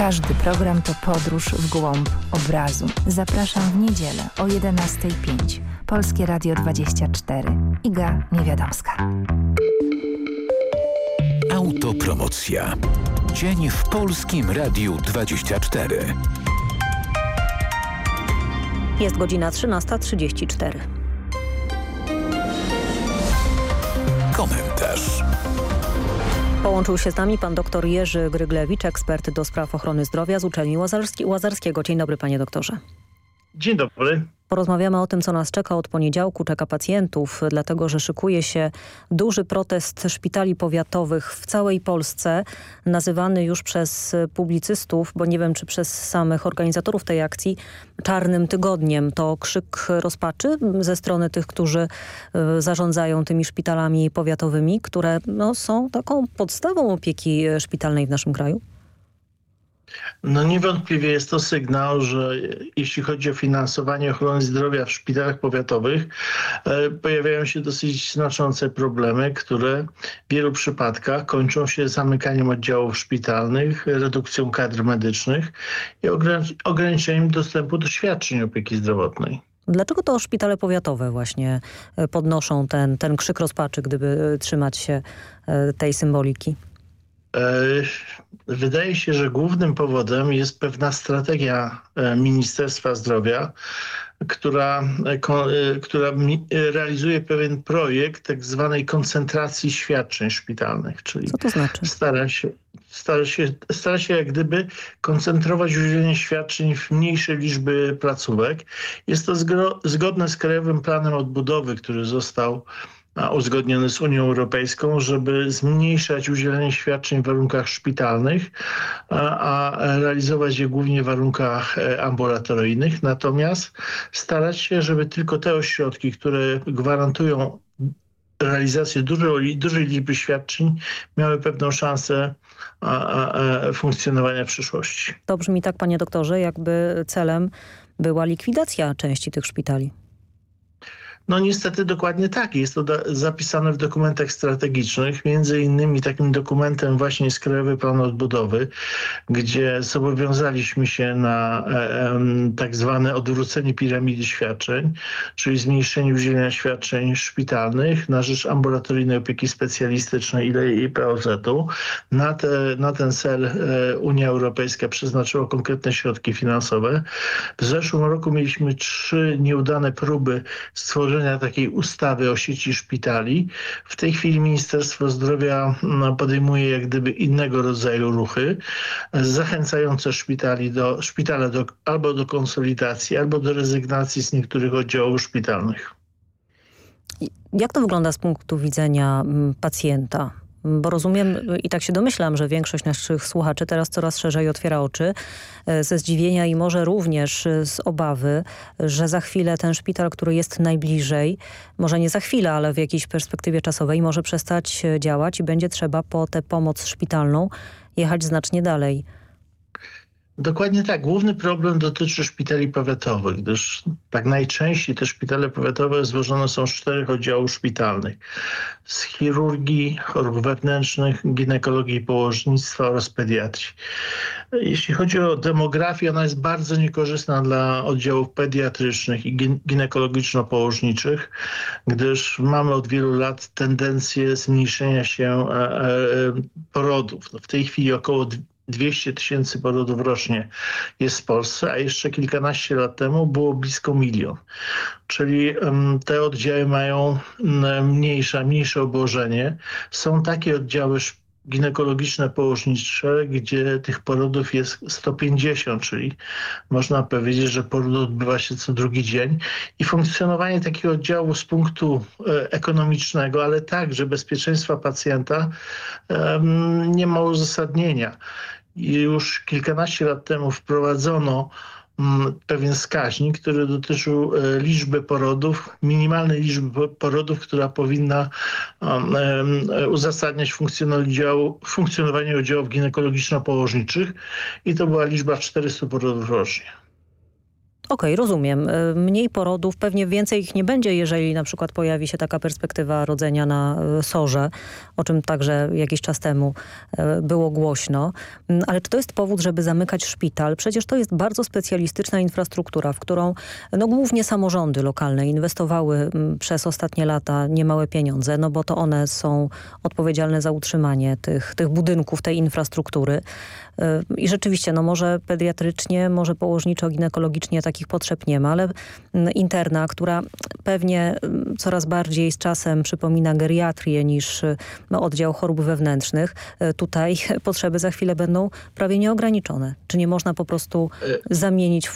Każdy program to podróż w głąb obrazu. Zapraszam w niedzielę o 11.05. Polskie Radio 24. Iga Niewiadomska. Autopromocja. Dzień w Polskim Radiu 24. Jest godzina 13.34. Komentarz. Połączył się z nami pan dr Jerzy Gryglewicz, ekspert do spraw ochrony zdrowia z uczelni Łazarski Łazarskiego. Dzień dobry panie doktorze. Dzień dobry. Porozmawiamy o tym, co nas czeka od poniedziałku, czeka pacjentów, dlatego że szykuje się duży protest szpitali powiatowych w całej Polsce, nazywany już przez publicystów, bo nie wiem, czy przez samych organizatorów tej akcji, czarnym tygodniem. To krzyk rozpaczy ze strony tych, którzy y, zarządzają tymi szpitalami powiatowymi, które no, są taką podstawą opieki szpitalnej w naszym kraju? No niewątpliwie jest to sygnał, że jeśli chodzi o finansowanie ochrony zdrowia w szpitalach powiatowych, e, pojawiają się dosyć znaczące problemy, które w wielu przypadkach kończą się zamykaniem oddziałów szpitalnych, redukcją kadr medycznych i ograniczeniem dostępu do świadczeń opieki zdrowotnej. Dlaczego to szpitale powiatowe właśnie e, podnoszą ten, ten krzyk rozpaczy, gdyby trzymać się e, tej symboliki? E, wydaje się, że głównym powodem jest pewna strategia e, Ministerstwa Zdrowia, która, e, która realizuje pewien projekt tak zwanej koncentracji świadczeń szpitalnych. Czyli Co to znaczy? Stara się, stara się, stara się jak gdyby koncentrować udzielenie świadczeń w mniejszej liczby placówek. Jest to zgodne z Krajowym Planem Odbudowy, który został uzgodniony z Unią Europejską, żeby zmniejszać udzielenie świadczeń w warunkach szpitalnych, a, a realizować je głównie w warunkach e, ambulatoryjnych. Natomiast starać się, żeby tylko te ośrodki, które gwarantują realizację dużej, dużej liczby świadczeń miały pewną szansę a, a, funkcjonowania w przyszłości. To brzmi tak, panie doktorze, jakby celem była likwidacja części tych szpitali. No niestety dokładnie tak. Jest to zapisane w dokumentach strategicznych. Między innymi takim dokumentem właśnie jest Krajowy Plan Odbudowy, gdzie zobowiązaliśmy się na e, tak zwane odwrócenie piramidy świadczeń, czyli zmniejszenie udzielenia świadczeń szpitalnych na rzecz ambulatoryjnej opieki specjalistycznej i POZ-u. Na, te, na ten cel e, Unia Europejska przeznaczyła konkretne środki finansowe. W zeszłym roku mieliśmy trzy nieudane próby stworzenia tworzenia takiej ustawy o sieci szpitali. W tej chwili Ministerstwo Zdrowia no, podejmuje jak gdyby innego rodzaju ruchy, zachęcające szpitali do, szpitale do, albo do konsolidacji, albo do rezygnacji z niektórych oddziałów szpitalnych. Jak to wygląda z punktu widzenia mm, pacjenta? Bo rozumiem i tak się domyślam, że większość naszych słuchaczy teraz coraz szerzej otwiera oczy e, ze zdziwienia i może również z obawy, że za chwilę ten szpital, który jest najbliżej, może nie za chwilę, ale w jakiejś perspektywie czasowej może przestać e, działać i będzie trzeba po tę pomoc szpitalną jechać znacznie dalej. Dokładnie tak. Główny problem dotyczy szpitali powiatowych, gdyż tak najczęściej te szpitale powiatowe złożone są z czterech oddziałów szpitalnych. Z chirurgii, chorób wewnętrznych, ginekologii i położnictwa oraz pediatrii. Jeśli chodzi o demografię, ona jest bardzo niekorzystna dla oddziałów pediatrycznych i ginekologiczno-położniczych, gdyż mamy od wielu lat tendencję zmniejszenia się e, e, porodów. No w tej chwili około 200 tysięcy porodów rocznie jest w Polsce, a jeszcze kilkanaście lat temu było blisko milion. Czyli te oddziały mają mniejsze, mniejsze obłożenie. Są takie oddziały ginekologiczne położnicze, gdzie tych porodów jest 150, czyli można powiedzieć, że poród odbywa się co drugi dzień i funkcjonowanie takiego oddziału z punktu e, ekonomicznego, ale także bezpieczeństwa pacjenta nie ma uzasadnienia. Już kilkanaście lat temu wprowadzono Mm, pewien wskaźnik, który dotyczył e, liczby porodów, minimalnej liczby porodów, która powinna um, uzasadniać funkcjonowanie oddziałów ginekologiczno-położniczych i to była liczba 400 porodów rocznie. Okej, okay, rozumiem. E, mniej porodów, pewnie więcej ich nie będzie, jeżeli na przykład pojawi się taka perspektywa rodzenia na e, sorze, o czym także jakiś czas temu e, było głośno. Mm, ale czy to jest powód, żeby zamykać szpital? Przecież to jest bardzo specjalistyczna infrastruktura, w którą no, głównie samorządy lokalne inwestowały mm, przez ostatnie lata niemałe pieniądze, no bo to one są odpowiedzialne za utrzymanie tych, tych budynków, tej infrastruktury. I rzeczywiście, no może pediatrycznie, może położniczo-ginekologicznie takich potrzeb nie ma, ale mm, interna, która pewnie mm, coraz bardziej z czasem przypomina geriatrię niż no, oddział chorób wewnętrznych, e, tutaj *laughs* potrzeby za chwilę będą prawie nieograniczone. Czy nie można po prostu zamienić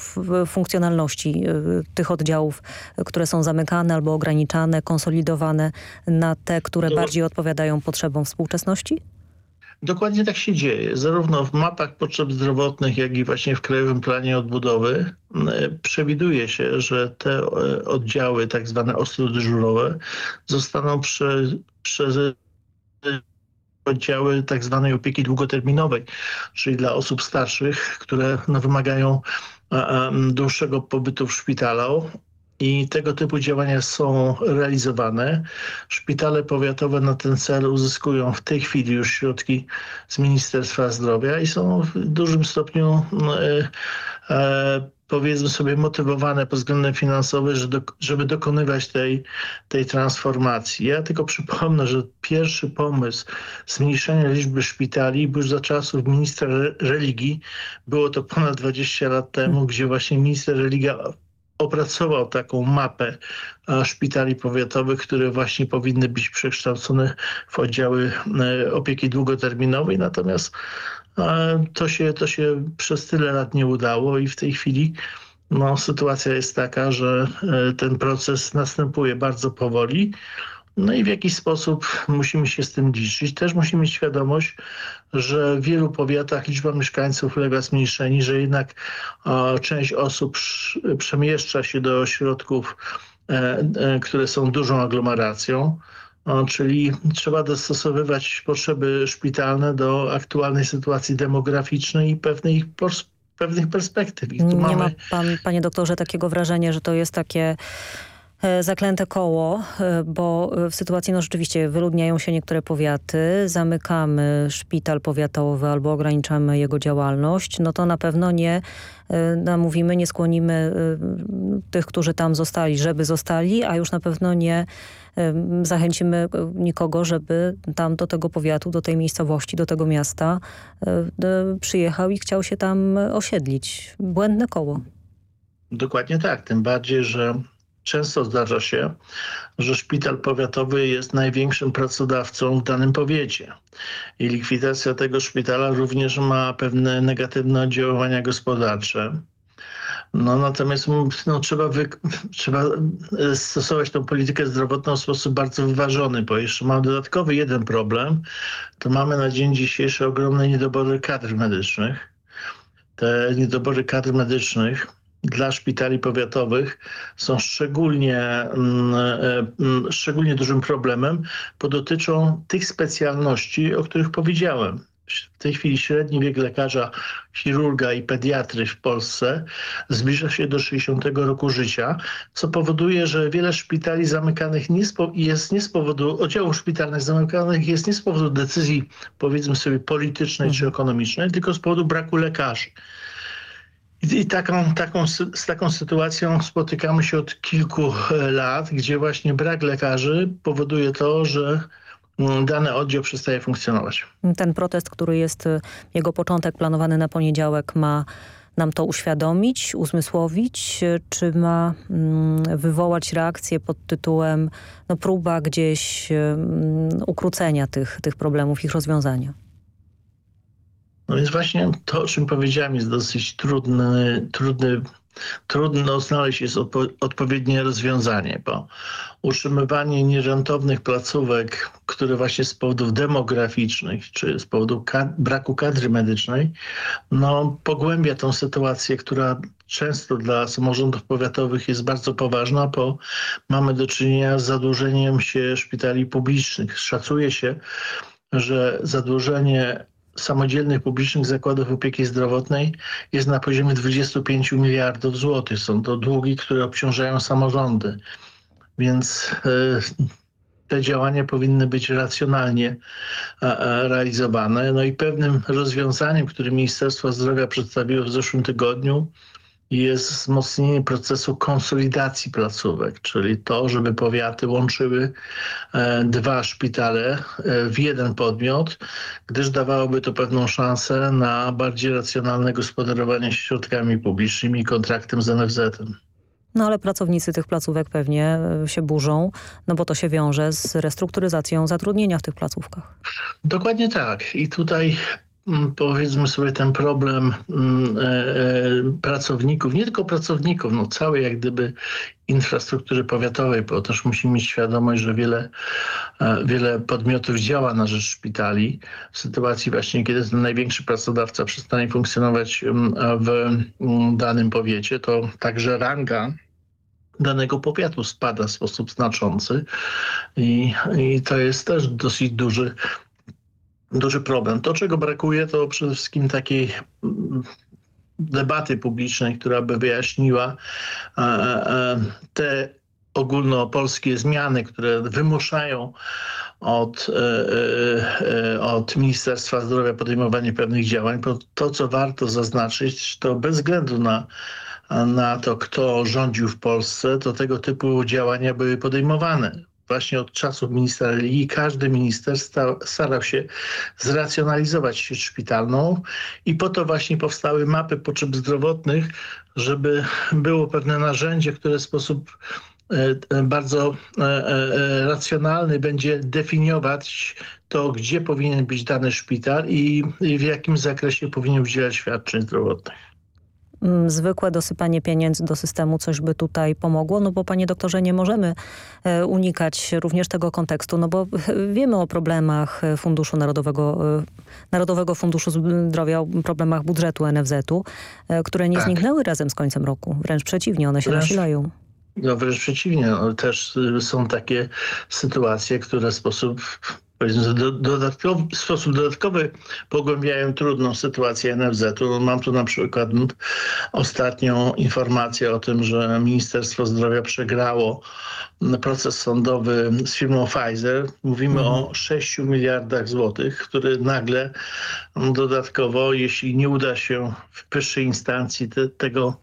funkcjonalności e, tych oddziałów, które są zamykane albo ograniczane, konsolidowane na te, które bardziej odpowiadają potrzebom współczesności? Dokładnie tak się dzieje. Zarówno w mapach potrzeb zdrowotnych, jak i właśnie w Krajowym Planie Odbudowy przewiduje się, że te e, oddziały, tak zwane ostro dyżurowe, zostaną prze, przez oddziały tak zwanej opieki długoterminowej, czyli dla osób starszych, które no, wymagają dłuższego pobytu w szpitalu i tego typu działania są realizowane. Szpitale powiatowe na ten cel uzyskują w tej chwili już środki z Ministerstwa Zdrowia i są w dużym stopniu e, e, powiedzmy sobie motywowane pod względem finansowym, żeby dokonywać tej, tej transformacji. Ja tylko przypomnę, że pierwszy pomysł zmniejszenia liczby szpitali był za czasów ministra religii. Było to ponad 20 lat temu, gdzie właśnie minister religia opracował taką mapę szpitali powiatowych, które właśnie powinny być przekształcone w oddziały e, opieki długoterminowej. Natomiast to się, to się przez tyle lat nie udało i w tej chwili no, sytuacja jest taka, że e, ten proces następuje bardzo powoli. No i w jakiś sposób musimy się z tym liczyć. Też musimy mieć świadomość, że w wielu powiatach liczba mieszkańców ulega zmniejszeniu, że jednak e, część osób przemieszcza się do ośrodków, e, e, które są dużą aglomeracją. Czyli trzeba dostosowywać potrzeby szpitalne do aktualnej sytuacji demograficznej i pewnych, pewnych perspektyw. Nie mamy... ma pan, panie doktorze, takiego wrażenia, że to jest takie zaklęte koło, e, bo w sytuacji, no rzeczywiście wyludniają się niektóre powiaty, zamykamy szpital powiatowy albo ograniczamy jego działalność, no to na pewno nie e, namówimy, nie skłonimy tych, którzy tam zostali, żeby zostali, a już na pewno nie zachęcimy nikogo, żeby tam do tego powiatu, do tej miejscowości, do tego miasta przyjechał i chciał się tam osiedlić. Błędne koło. Dokładnie tak, tym bardziej, że często zdarza się, że szpital powiatowy jest największym pracodawcą w danym powiecie. I likwidacja tego szpitala również ma pewne negatywne oddziaływania gospodarcze. No, natomiast no, trzeba, wy, trzeba stosować tą politykę zdrowotną w sposób bardzo wyważony, bo jeszcze mamy dodatkowy jeden problem. To mamy na dzień dzisiejszy ogromne niedobory kadr medycznych. Te niedobory kadr medycznych dla szpitali powiatowych są szczególnie, mm, e, mm, szczególnie dużym problemem, bo dotyczą tych specjalności, o których powiedziałem. W tej chwili średni wiek lekarza, chirurga i pediatry w Polsce zbliża się do 60 roku życia, co powoduje, że wiele szpitali zamykanych nie jest nie z powodu, oddziałów szpitalnych zamykanych jest nie z powodu decyzji, powiedzmy sobie, politycznej czy ekonomicznej, tylko z powodu braku lekarzy. I taką, taką, z taką sytuacją spotykamy się od kilku e, lat, gdzie właśnie brak lekarzy powoduje to, że mm, dany oddział przestaje funkcjonować. Ten protest, który jest, jego początek planowany na poniedziałek ma nam to uświadomić, uzmysłowić, czy ma mm, wywołać reakcję pod tytułem no, próba gdzieś ukrócenia tych, tych problemów, ich rozwiązania? No więc właśnie to, o czym powiedziałem, jest dosyć trudny, trudny trudno znaleźć jest odpo odpowiednie rozwiązanie, bo utrzymywanie nierentownych placówek, które właśnie z powodów demograficznych czy z powodu braku kadry medycznej, no pogłębia tą sytuację, która często dla samorządów powiatowych jest bardzo poważna, bo mamy do czynienia z zadłużeniem się szpitali publicznych. Szacuje się, że zadłużenie samodzielnych publicznych zakładów opieki zdrowotnej jest na poziomie 25 miliardów złotych. Są to długi, które obciążają samorządy. Więc e, te działania powinny być racjonalnie realizowane. No i pewnym rozwiązaniem, które Ministerstwo Zdrowia przedstawiło w zeszłym tygodniu, jest wzmocnienie procesu konsolidacji placówek, czyli to, żeby powiaty łączyły e, dwa szpitale e, w jeden podmiot, gdyż dawałoby to pewną szansę na bardziej racjonalne gospodarowanie środkami publicznymi i kontraktem z NFZ-em. No ale pracownicy tych placówek pewnie e, się burzą, no bo to się wiąże z restrukturyzacją zatrudnienia w tych placówkach. Dokładnie tak. I tutaj powiedzmy sobie ten problem mm, e, e, pracowników, nie tylko pracowników, no całej jak gdyby infrastruktury powiatowej, bo też musimy mieć świadomość, że wiele, e, wiele podmiotów działa na rzecz szpitali. W sytuacji właśnie, kiedy ten największy pracodawca przestanie funkcjonować mm, w danym powiecie, to także ranga danego powiatu spada w sposób znaczący i, i to jest też dosyć duży duży problem. To, czego brakuje, to przede wszystkim takiej mm, debaty publicznej, która by wyjaśniła e, e, te ogólnopolskie zmiany, które wymuszają od, e, od Ministerstwa Zdrowia podejmowanie pewnych działań. Bo to, co warto zaznaczyć, to bez względu na na to, kto rządził w Polsce, to tego typu działania były podejmowane właśnie od czasów ministra religii każdy minister starał się zracjonalizować sieć szpitalną i po to właśnie powstały mapy potrzeb zdrowotnych, żeby było pewne narzędzie, które w sposób e, bardzo e, e, racjonalny będzie definiować to, gdzie powinien być dany szpital i w jakim zakresie powinien udzielać świadczeń zdrowotnych. Mm, zwykłe dosypanie pieniędzy do systemu coś by tutaj pomogło? No bo panie doktorze nie możemy e, unikać również tego kontekstu, no bo wiemy o problemach e, Funduszu Narodowego, e, Narodowego Funduszu Zdrowia, o problemach budżetu NFZ-u, które nie tak. zniknęły razem z końcem roku. Wręcz przeciwnie, one się wręcz, nasilają. No wręcz przeciwnie, no, też są takie sytuacje, które w sposób dodatkowy, w sposób dodatkowy pogłębiają trudną sytuację NFZ-u. Mam tu na przykład ostatnią informację o tym, że Ministerstwo Zdrowia przegrało proces sądowy z firmą Pfizer. Mówimy mhm. o 6 miliardach złotych, który nagle dodatkowo, jeśli nie uda się w wyższej instancji te, tego,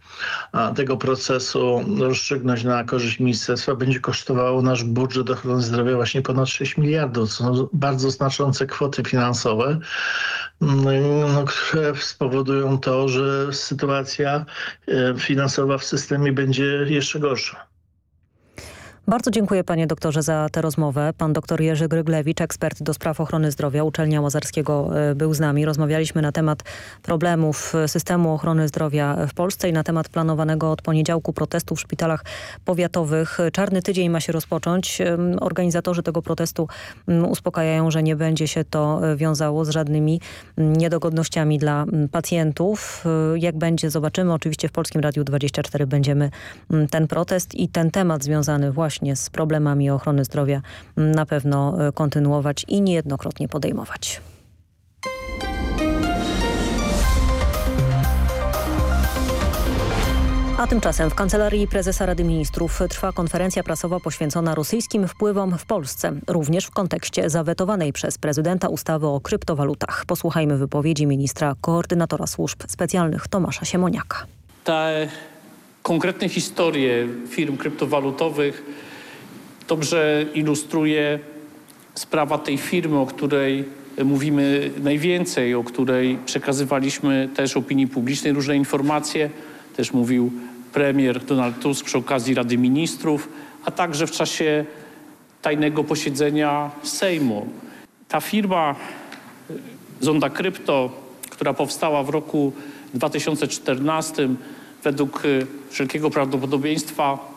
tego procesu rozstrzygnąć na korzyść ministerstwa, będzie kosztowało nasz budżet ochrony zdrowia właśnie ponad 6 miliardów. To są bardzo znaczące kwoty finansowe, no, które spowodują to, że sytuacja e, finansowa w systemie będzie jeszcze gorsza. Bardzo dziękuję panie doktorze za tę rozmowę. Pan doktor Jerzy Gryglewicz, ekspert do spraw ochrony zdrowia Uczelnia Łazarskiego e, był z nami. Rozmawialiśmy na temat problemów systemu ochrony zdrowia w Polsce i na temat planowanego od poniedziałku protestu w szpitalach powiatowych. Czarny tydzień ma się rozpocząć. Organizatorzy tego protestu uspokajają, że nie będzie się to e, wiązało z żadnymi niedogodnościami dla pacjentów. E, jak będzie zobaczymy. Oczywiście w Polskim Radiu 24 będziemy ten protest i ten temat związany właśnie właśnie z problemami ochrony zdrowia na pewno e, kontynuować i niejednokrotnie podejmować. A tymczasem w Kancelarii Prezesa Rady Ministrów trwa konferencja prasowa poświęcona rosyjskim wpływom w Polsce, również w kontekście zawetowanej przez prezydenta ustawy o kryptowalutach. Posłuchajmy wypowiedzi ministra koordynatora służb specjalnych Tomasza Siemoniaka. Te konkretne historie firm kryptowalutowych dobrze ilustruje Sprawa tej firmy, o której mówimy najwięcej, o której przekazywaliśmy też opinii publicznej różne informacje, też mówił premier Donald Tusk przy okazji Rady Ministrów, a także w czasie tajnego posiedzenia Sejmu. Ta firma Zonda Krypto, która powstała w roku 2014, według wszelkiego prawdopodobieństwa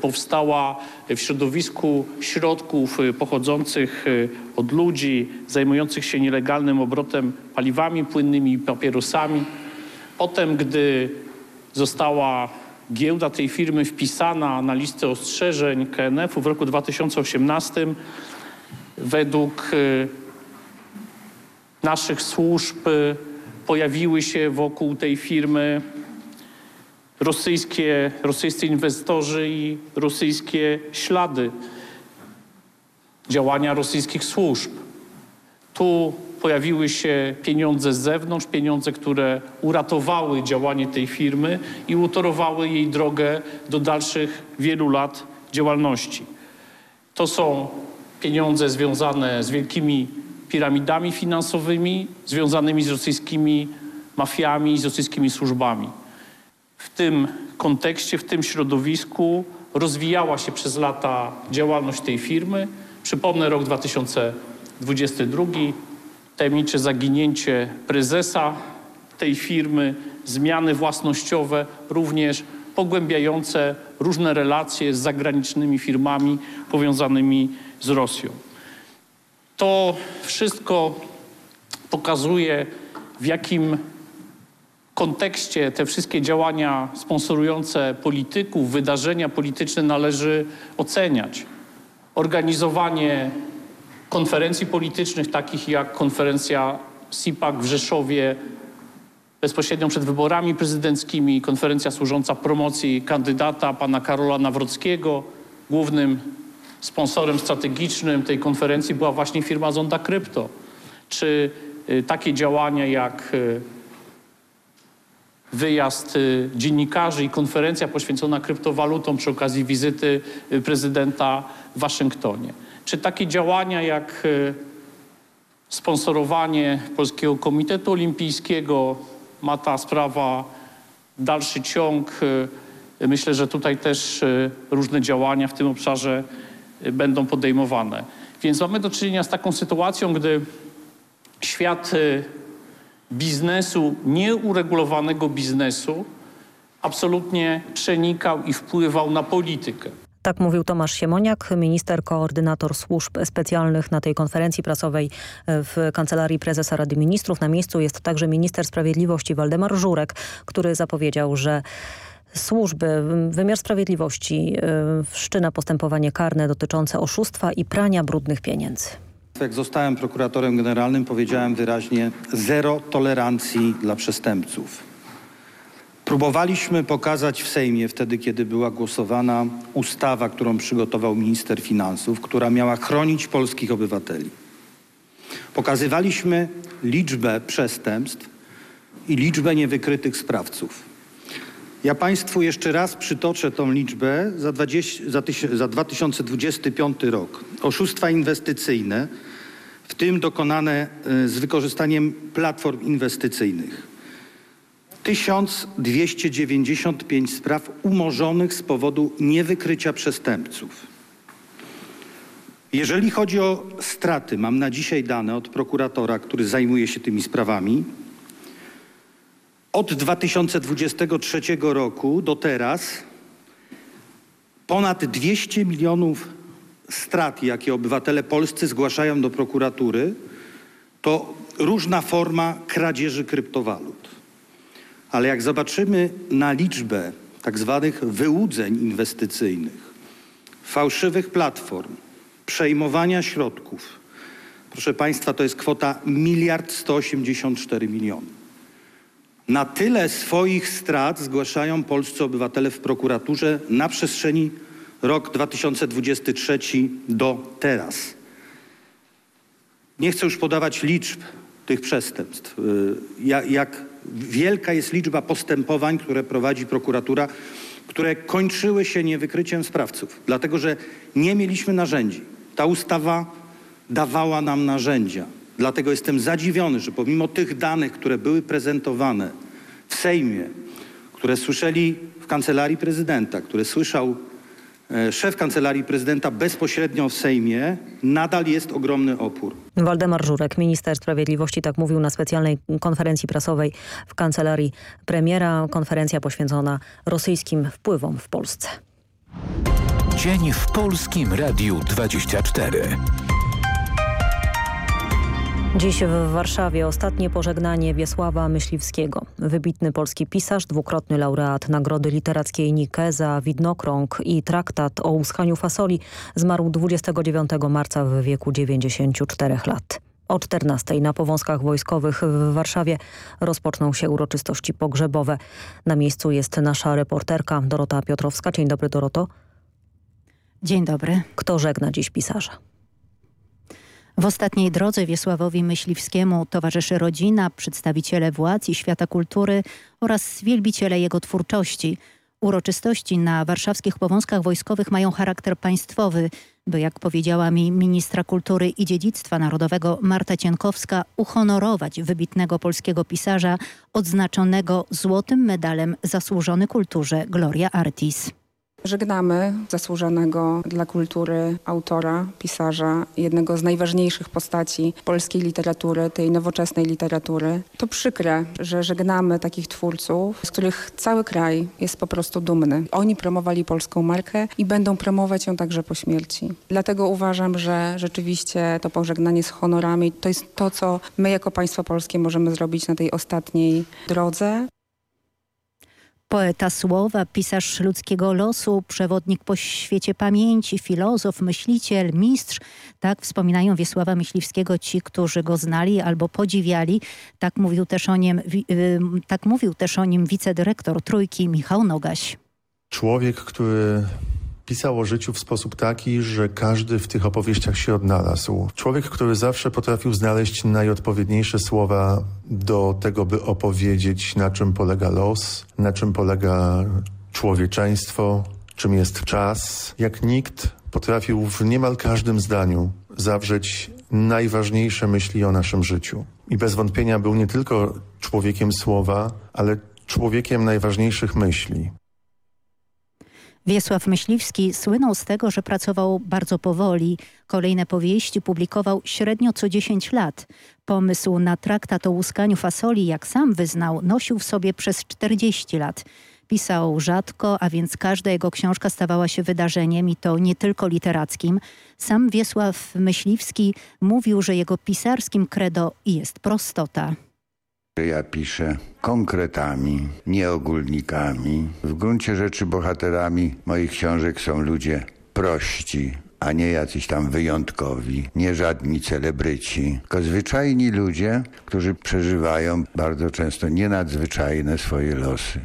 powstała w środowisku środków pochodzących od ludzi zajmujących się nielegalnym obrotem paliwami płynnymi i papierosami. Potem, gdy została giełda tej firmy wpisana na listę ostrzeżeń KNF-u w roku 2018, według naszych służb pojawiły się wokół tej firmy rosyjskie, rosyjscy inwestorzy i rosyjskie ślady działania rosyjskich służb. Tu pojawiły się pieniądze z zewnątrz, pieniądze, które uratowały działanie tej firmy i utorowały jej drogę do dalszych wielu lat działalności. To są pieniądze związane z wielkimi piramidami finansowymi, związanymi z rosyjskimi mafiami z rosyjskimi służbami. W tym kontekście, w tym środowisku rozwijała się przez lata działalność tej firmy. Przypomnę rok 2022, tajemnicze zaginięcie prezesa tej firmy, zmiany własnościowe, również pogłębiające różne relacje z zagranicznymi firmami powiązanymi z Rosją. To wszystko pokazuje, w jakim kontekście te wszystkie działania sponsorujące polityków, wydarzenia polityczne należy oceniać. Organizowanie konferencji politycznych, takich jak konferencja SIPAC w Rzeszowie, bezpośrednio przed wyborami prezydenckimi, konferencja służąca promocji kandydata pana Karola Nawrockiego. Głównym sponsorem strategicznym tej konferencji była właśnie firma Zonda Krypto. Czy y, takie działania jak y, wyjazd y, dziennikarzy i konferencja poświęcona kryptowalutom przy okazji wizyty y, prezydenta w Waszyngtonie. Czy takie działania jak y, sponsorowanie Polskiego Komitetu Olimpijskiego, ma ta sprawa dalszy ciąg. Myślę, że tutaj też różne działania w tym obszarze będą podejmowane. Więc mamy do czynienia z taką sytuacją, gdy świat biznesu, nieuregulowanego biznesu, absolutnie przenikał i wpływał na politykę. Tak mówił Tomasz Siemoniak, minister koordynator służb specjalnych na tej konferencji prasowej w Kancelarii Prezesa Rady Ministrów. Na miejscu jest także minister sprawiedliwości Waldemar Żurek, który zapowiedział, że służby, wymiar sprawiedliwości wszczyna postępowanie karne dotyczące oszustwa i prania brudnych pieniędzy. Jak zostałem prokuratorem generalnym, powiedziałem wyraźnie zero tolerancji dla przestępców. Próbowaliśmy pokazać w Sejmie, wtedy kiedy była głosowana ustawa, którą przygotował minister finansów, która miała chronić polskich obywateli. Pokazywaliśmy liczbę przestępstw i liczbę niewykrytych sprawców. Ja Państwu jeszcze raz przytoczę tą liczbę za, 20, za, za 2025 rok. Oszustwa inwestycyjne, w tym dokonane y, z wykorzystaniem platform inwestycyjnych. 1295 spraw umorzonych z powodu niewykrycia przestępców. Jeżeli chodzi o straty, mam na dzisiaj dane od prokuratora, który zajmuje się tymi sprawami. Od 2023 roku do teraz ponad 200 milionów strat, jakie obywatele polscy zgłaszają do prokuratury, to różna forma kradzieży kryptowalut. Ale jak zobaczymy na liczbę tak zwanych wyłudzeń inwestycyjnych, fałszywych platform, przejmowania środków, proszę Państwa, to jest kwota miliard 184 miliony. Na tyle swoich strat zgłaszają polscy obywatele w prokuraturze na przestrzeni rok 2023 do teraz. Nie chcę już podawać liczb tych przestępstw. Jak, jak wielka jest liczba postępowań, które prowadzi prokuratura, które kończyły się niewykryciem sprawców, dlatego że nie mieliśmy narzędzi. Ta ustawa dawała nam narzędzia. Dlatego jestem zadziwiony, że pomimo tych danych, które były prezentowane w Sejmie, które słyszeli w kancelarii prezydenta, które słyszał e, szef kancelarii prezydenta bezpośrednio w Sejmie, nadal jest ogromny opór. Waldemar Żurek, minister sprawiedliwości, tak mówił na specjalnej konferencji prasowej w kancelarii premiera. Konferencja poświęcona rosyjskim wpływom w Polsce. Dzień w Polskim Radiu 24. Dziś w Warszawie ostatnie pożegnanie Wiesława Myśliwskiego. Wybitny polski pisarz, dwukrotny laureat Nagrody Literackiej Nike za Widnokrąg i traktat o uschaniu fasoli zmarł 29 marca w wieku 94 lat. O 14 na Powązkach Wojskowych w Warszawie rozpoczną się uroczystości pogrzebowe. Na miejscu jest nasza reporterka Dorota Piotrowska. Dzień dobry Doroto. Dzień dobry. Kto żegna dziś pisarza? W ostatniej drodze Wiesławowi Myśliwskiemu towarzyszy rodzina, przedstawiciele władz i świata kultury oraz wielbiciele jego twórczości. Uroczystości na warszawskich powązkach wojskowych mają charakter państwowy, by jak powiedziała mi ministra kultury i dziedzictwa narodowego Marta Cienkowska uhonorować wybitnego polskiego pisarza odznaczonego złotym medalem zasłużony kulturze Gloria Artis. Żegnamy zasłużonego dla kultury autora, pisarza, jednego z najważniejszych postaci polskiej literatury, tej nowoczesnej literatury. To przykre, że żegnamy takich twórców, z których cały kraj jest po prostu dumny. Oni promowali polską markę i będą promować ją także po śmierci. Dlatego uważam, że rzeczywiście to pożegnanie z honorami to jest to, co my jako państwo polskie możemy zrobić na tej ostatniej drodze. Poeta słowa, pisarz ludzkiego losu, przewodnik po świecie pamięci, filozof, myśliciel, mistrz. Tak wspominają Wiesława Myśliwskiego ci, którzy go znali albo podziwiali. Tak mówił też o nim, tak mówił też o nim wicedyrektor Trójki Michał Nogaś. Człowiek, który pisał o życiu w sposób taki, że każdy w tych opowieściach się odnalazł. Człowiek, który zawsze potrafił znaleźć najodpowiedniejsze słowa do tego, by opowiedzieć, na czym polega los, na czym polega człowieczeństwo, czym jest czas. Jak nikt potrafił w niemal każdym zdaniu zawrzeć najważniejsze myśli o naszym życiu. I bez wątpienia był nie tylko człowiekiem słowa, ale człowiekiem najważniejszych myśli. Wiesław Myśliwski słynął z tego, że pracował bardzo powoli. Kolejne powieści publikował średnio co 10 lat. Pomysł na traktat o łuskaniu fasoli, jak sam wyznał, nosił w sobie przez 40 lat. Pisał rzadko, a więc każda jego książka stawała się wydarzeniem i to nie tylko literackim. Sam Wiesław Myśliwski mówił, że jego pisarskim credo jest prostota. Ja piszę konkretami, nie ogólnikami. W gruncie rzeczy bohaterami moich książek są ludzie prości, a nie jacyś tam wyjątkowi, nie żadni celebryci, tylko zwyczajni ludzie, którzy przeżywają bardzo często nienadzwyczajne swoje losy.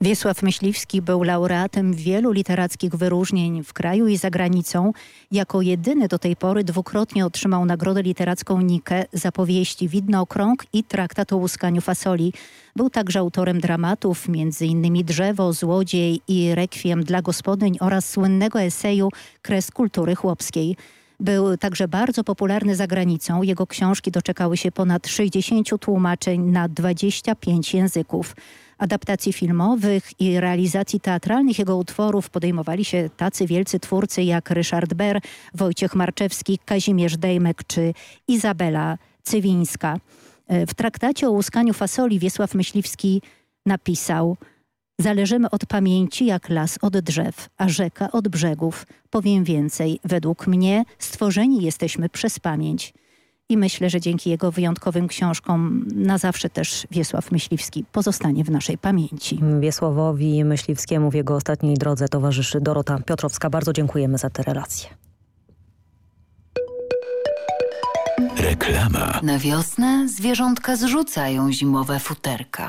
Wiesław Myśliwski był laureatem wielu literackich wyróżnień w kraju i za granicą. Jako jedyny do tej pory dwukrotnie otrzymał Nagrodę Literacką Nike za powieści Widnokrąg i Traktat o łuskaniu fasoli. Był także autorem dramatów, m.in. Drzewo, Złodziej i Rekwiem dla gospodyń oraz słynnego eseju Kres kultury chłopskiej. Był także bardzo popularny za granicą. Jego książki doczekały się ponad 60 tłumaczeń na 25 języków adaptacji filmowych i realizacji teatralnych jego utworów podejmowali się tacy wielcy twórcy jak Ryszard Ber, Wojciech Marczewski, Kazimierz Dejmek czy Izabela Cywińska. W traktacie o łuskaniu fasoli Wiesław Myśliwski napisał Zależymy od pamięci jak las od drzew, a rzeka od brzegów. Powiem więcej, według mnie stworzeni jesteśmy przez pamięć. I myślę, że dzięki jego wyjątkowym książkom na zawsze też Wiesław Myśliwski pozostanie w naszej pamięci. Wiesławowi Myśliwskiemu w jego ostatniej drodze towarzyszy Dorota Piotrowska. Bardzo dziękujemy za te relacje. Reklama. Na wiosnę zwierzątka zrzucają zimowe futerka.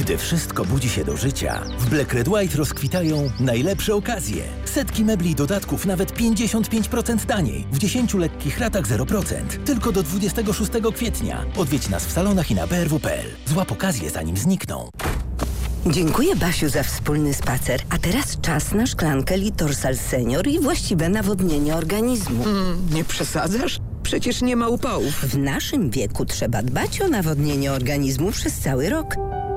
Gdy wszystko budzi się do życia, w Black Red White rozkwitają najlepsze okazje. Setki mebli i dodatków nawet 55% taniej. W 10 lekkich ratach 0%. Tylko do 26 kwietnia. Odwiedź nas w salonach i na brw.pl. Złap okazję zanim znikną. Dziękuję Basiu za wspólny spacer. A teraz czas na szklankę Litorsal Senior i właściwe nawodnienie organizmu. nie przesadzasz? Przecież nie ma upałów. W naszym wieku trzeba dbać o nawodnienie organizmu przez cały rok.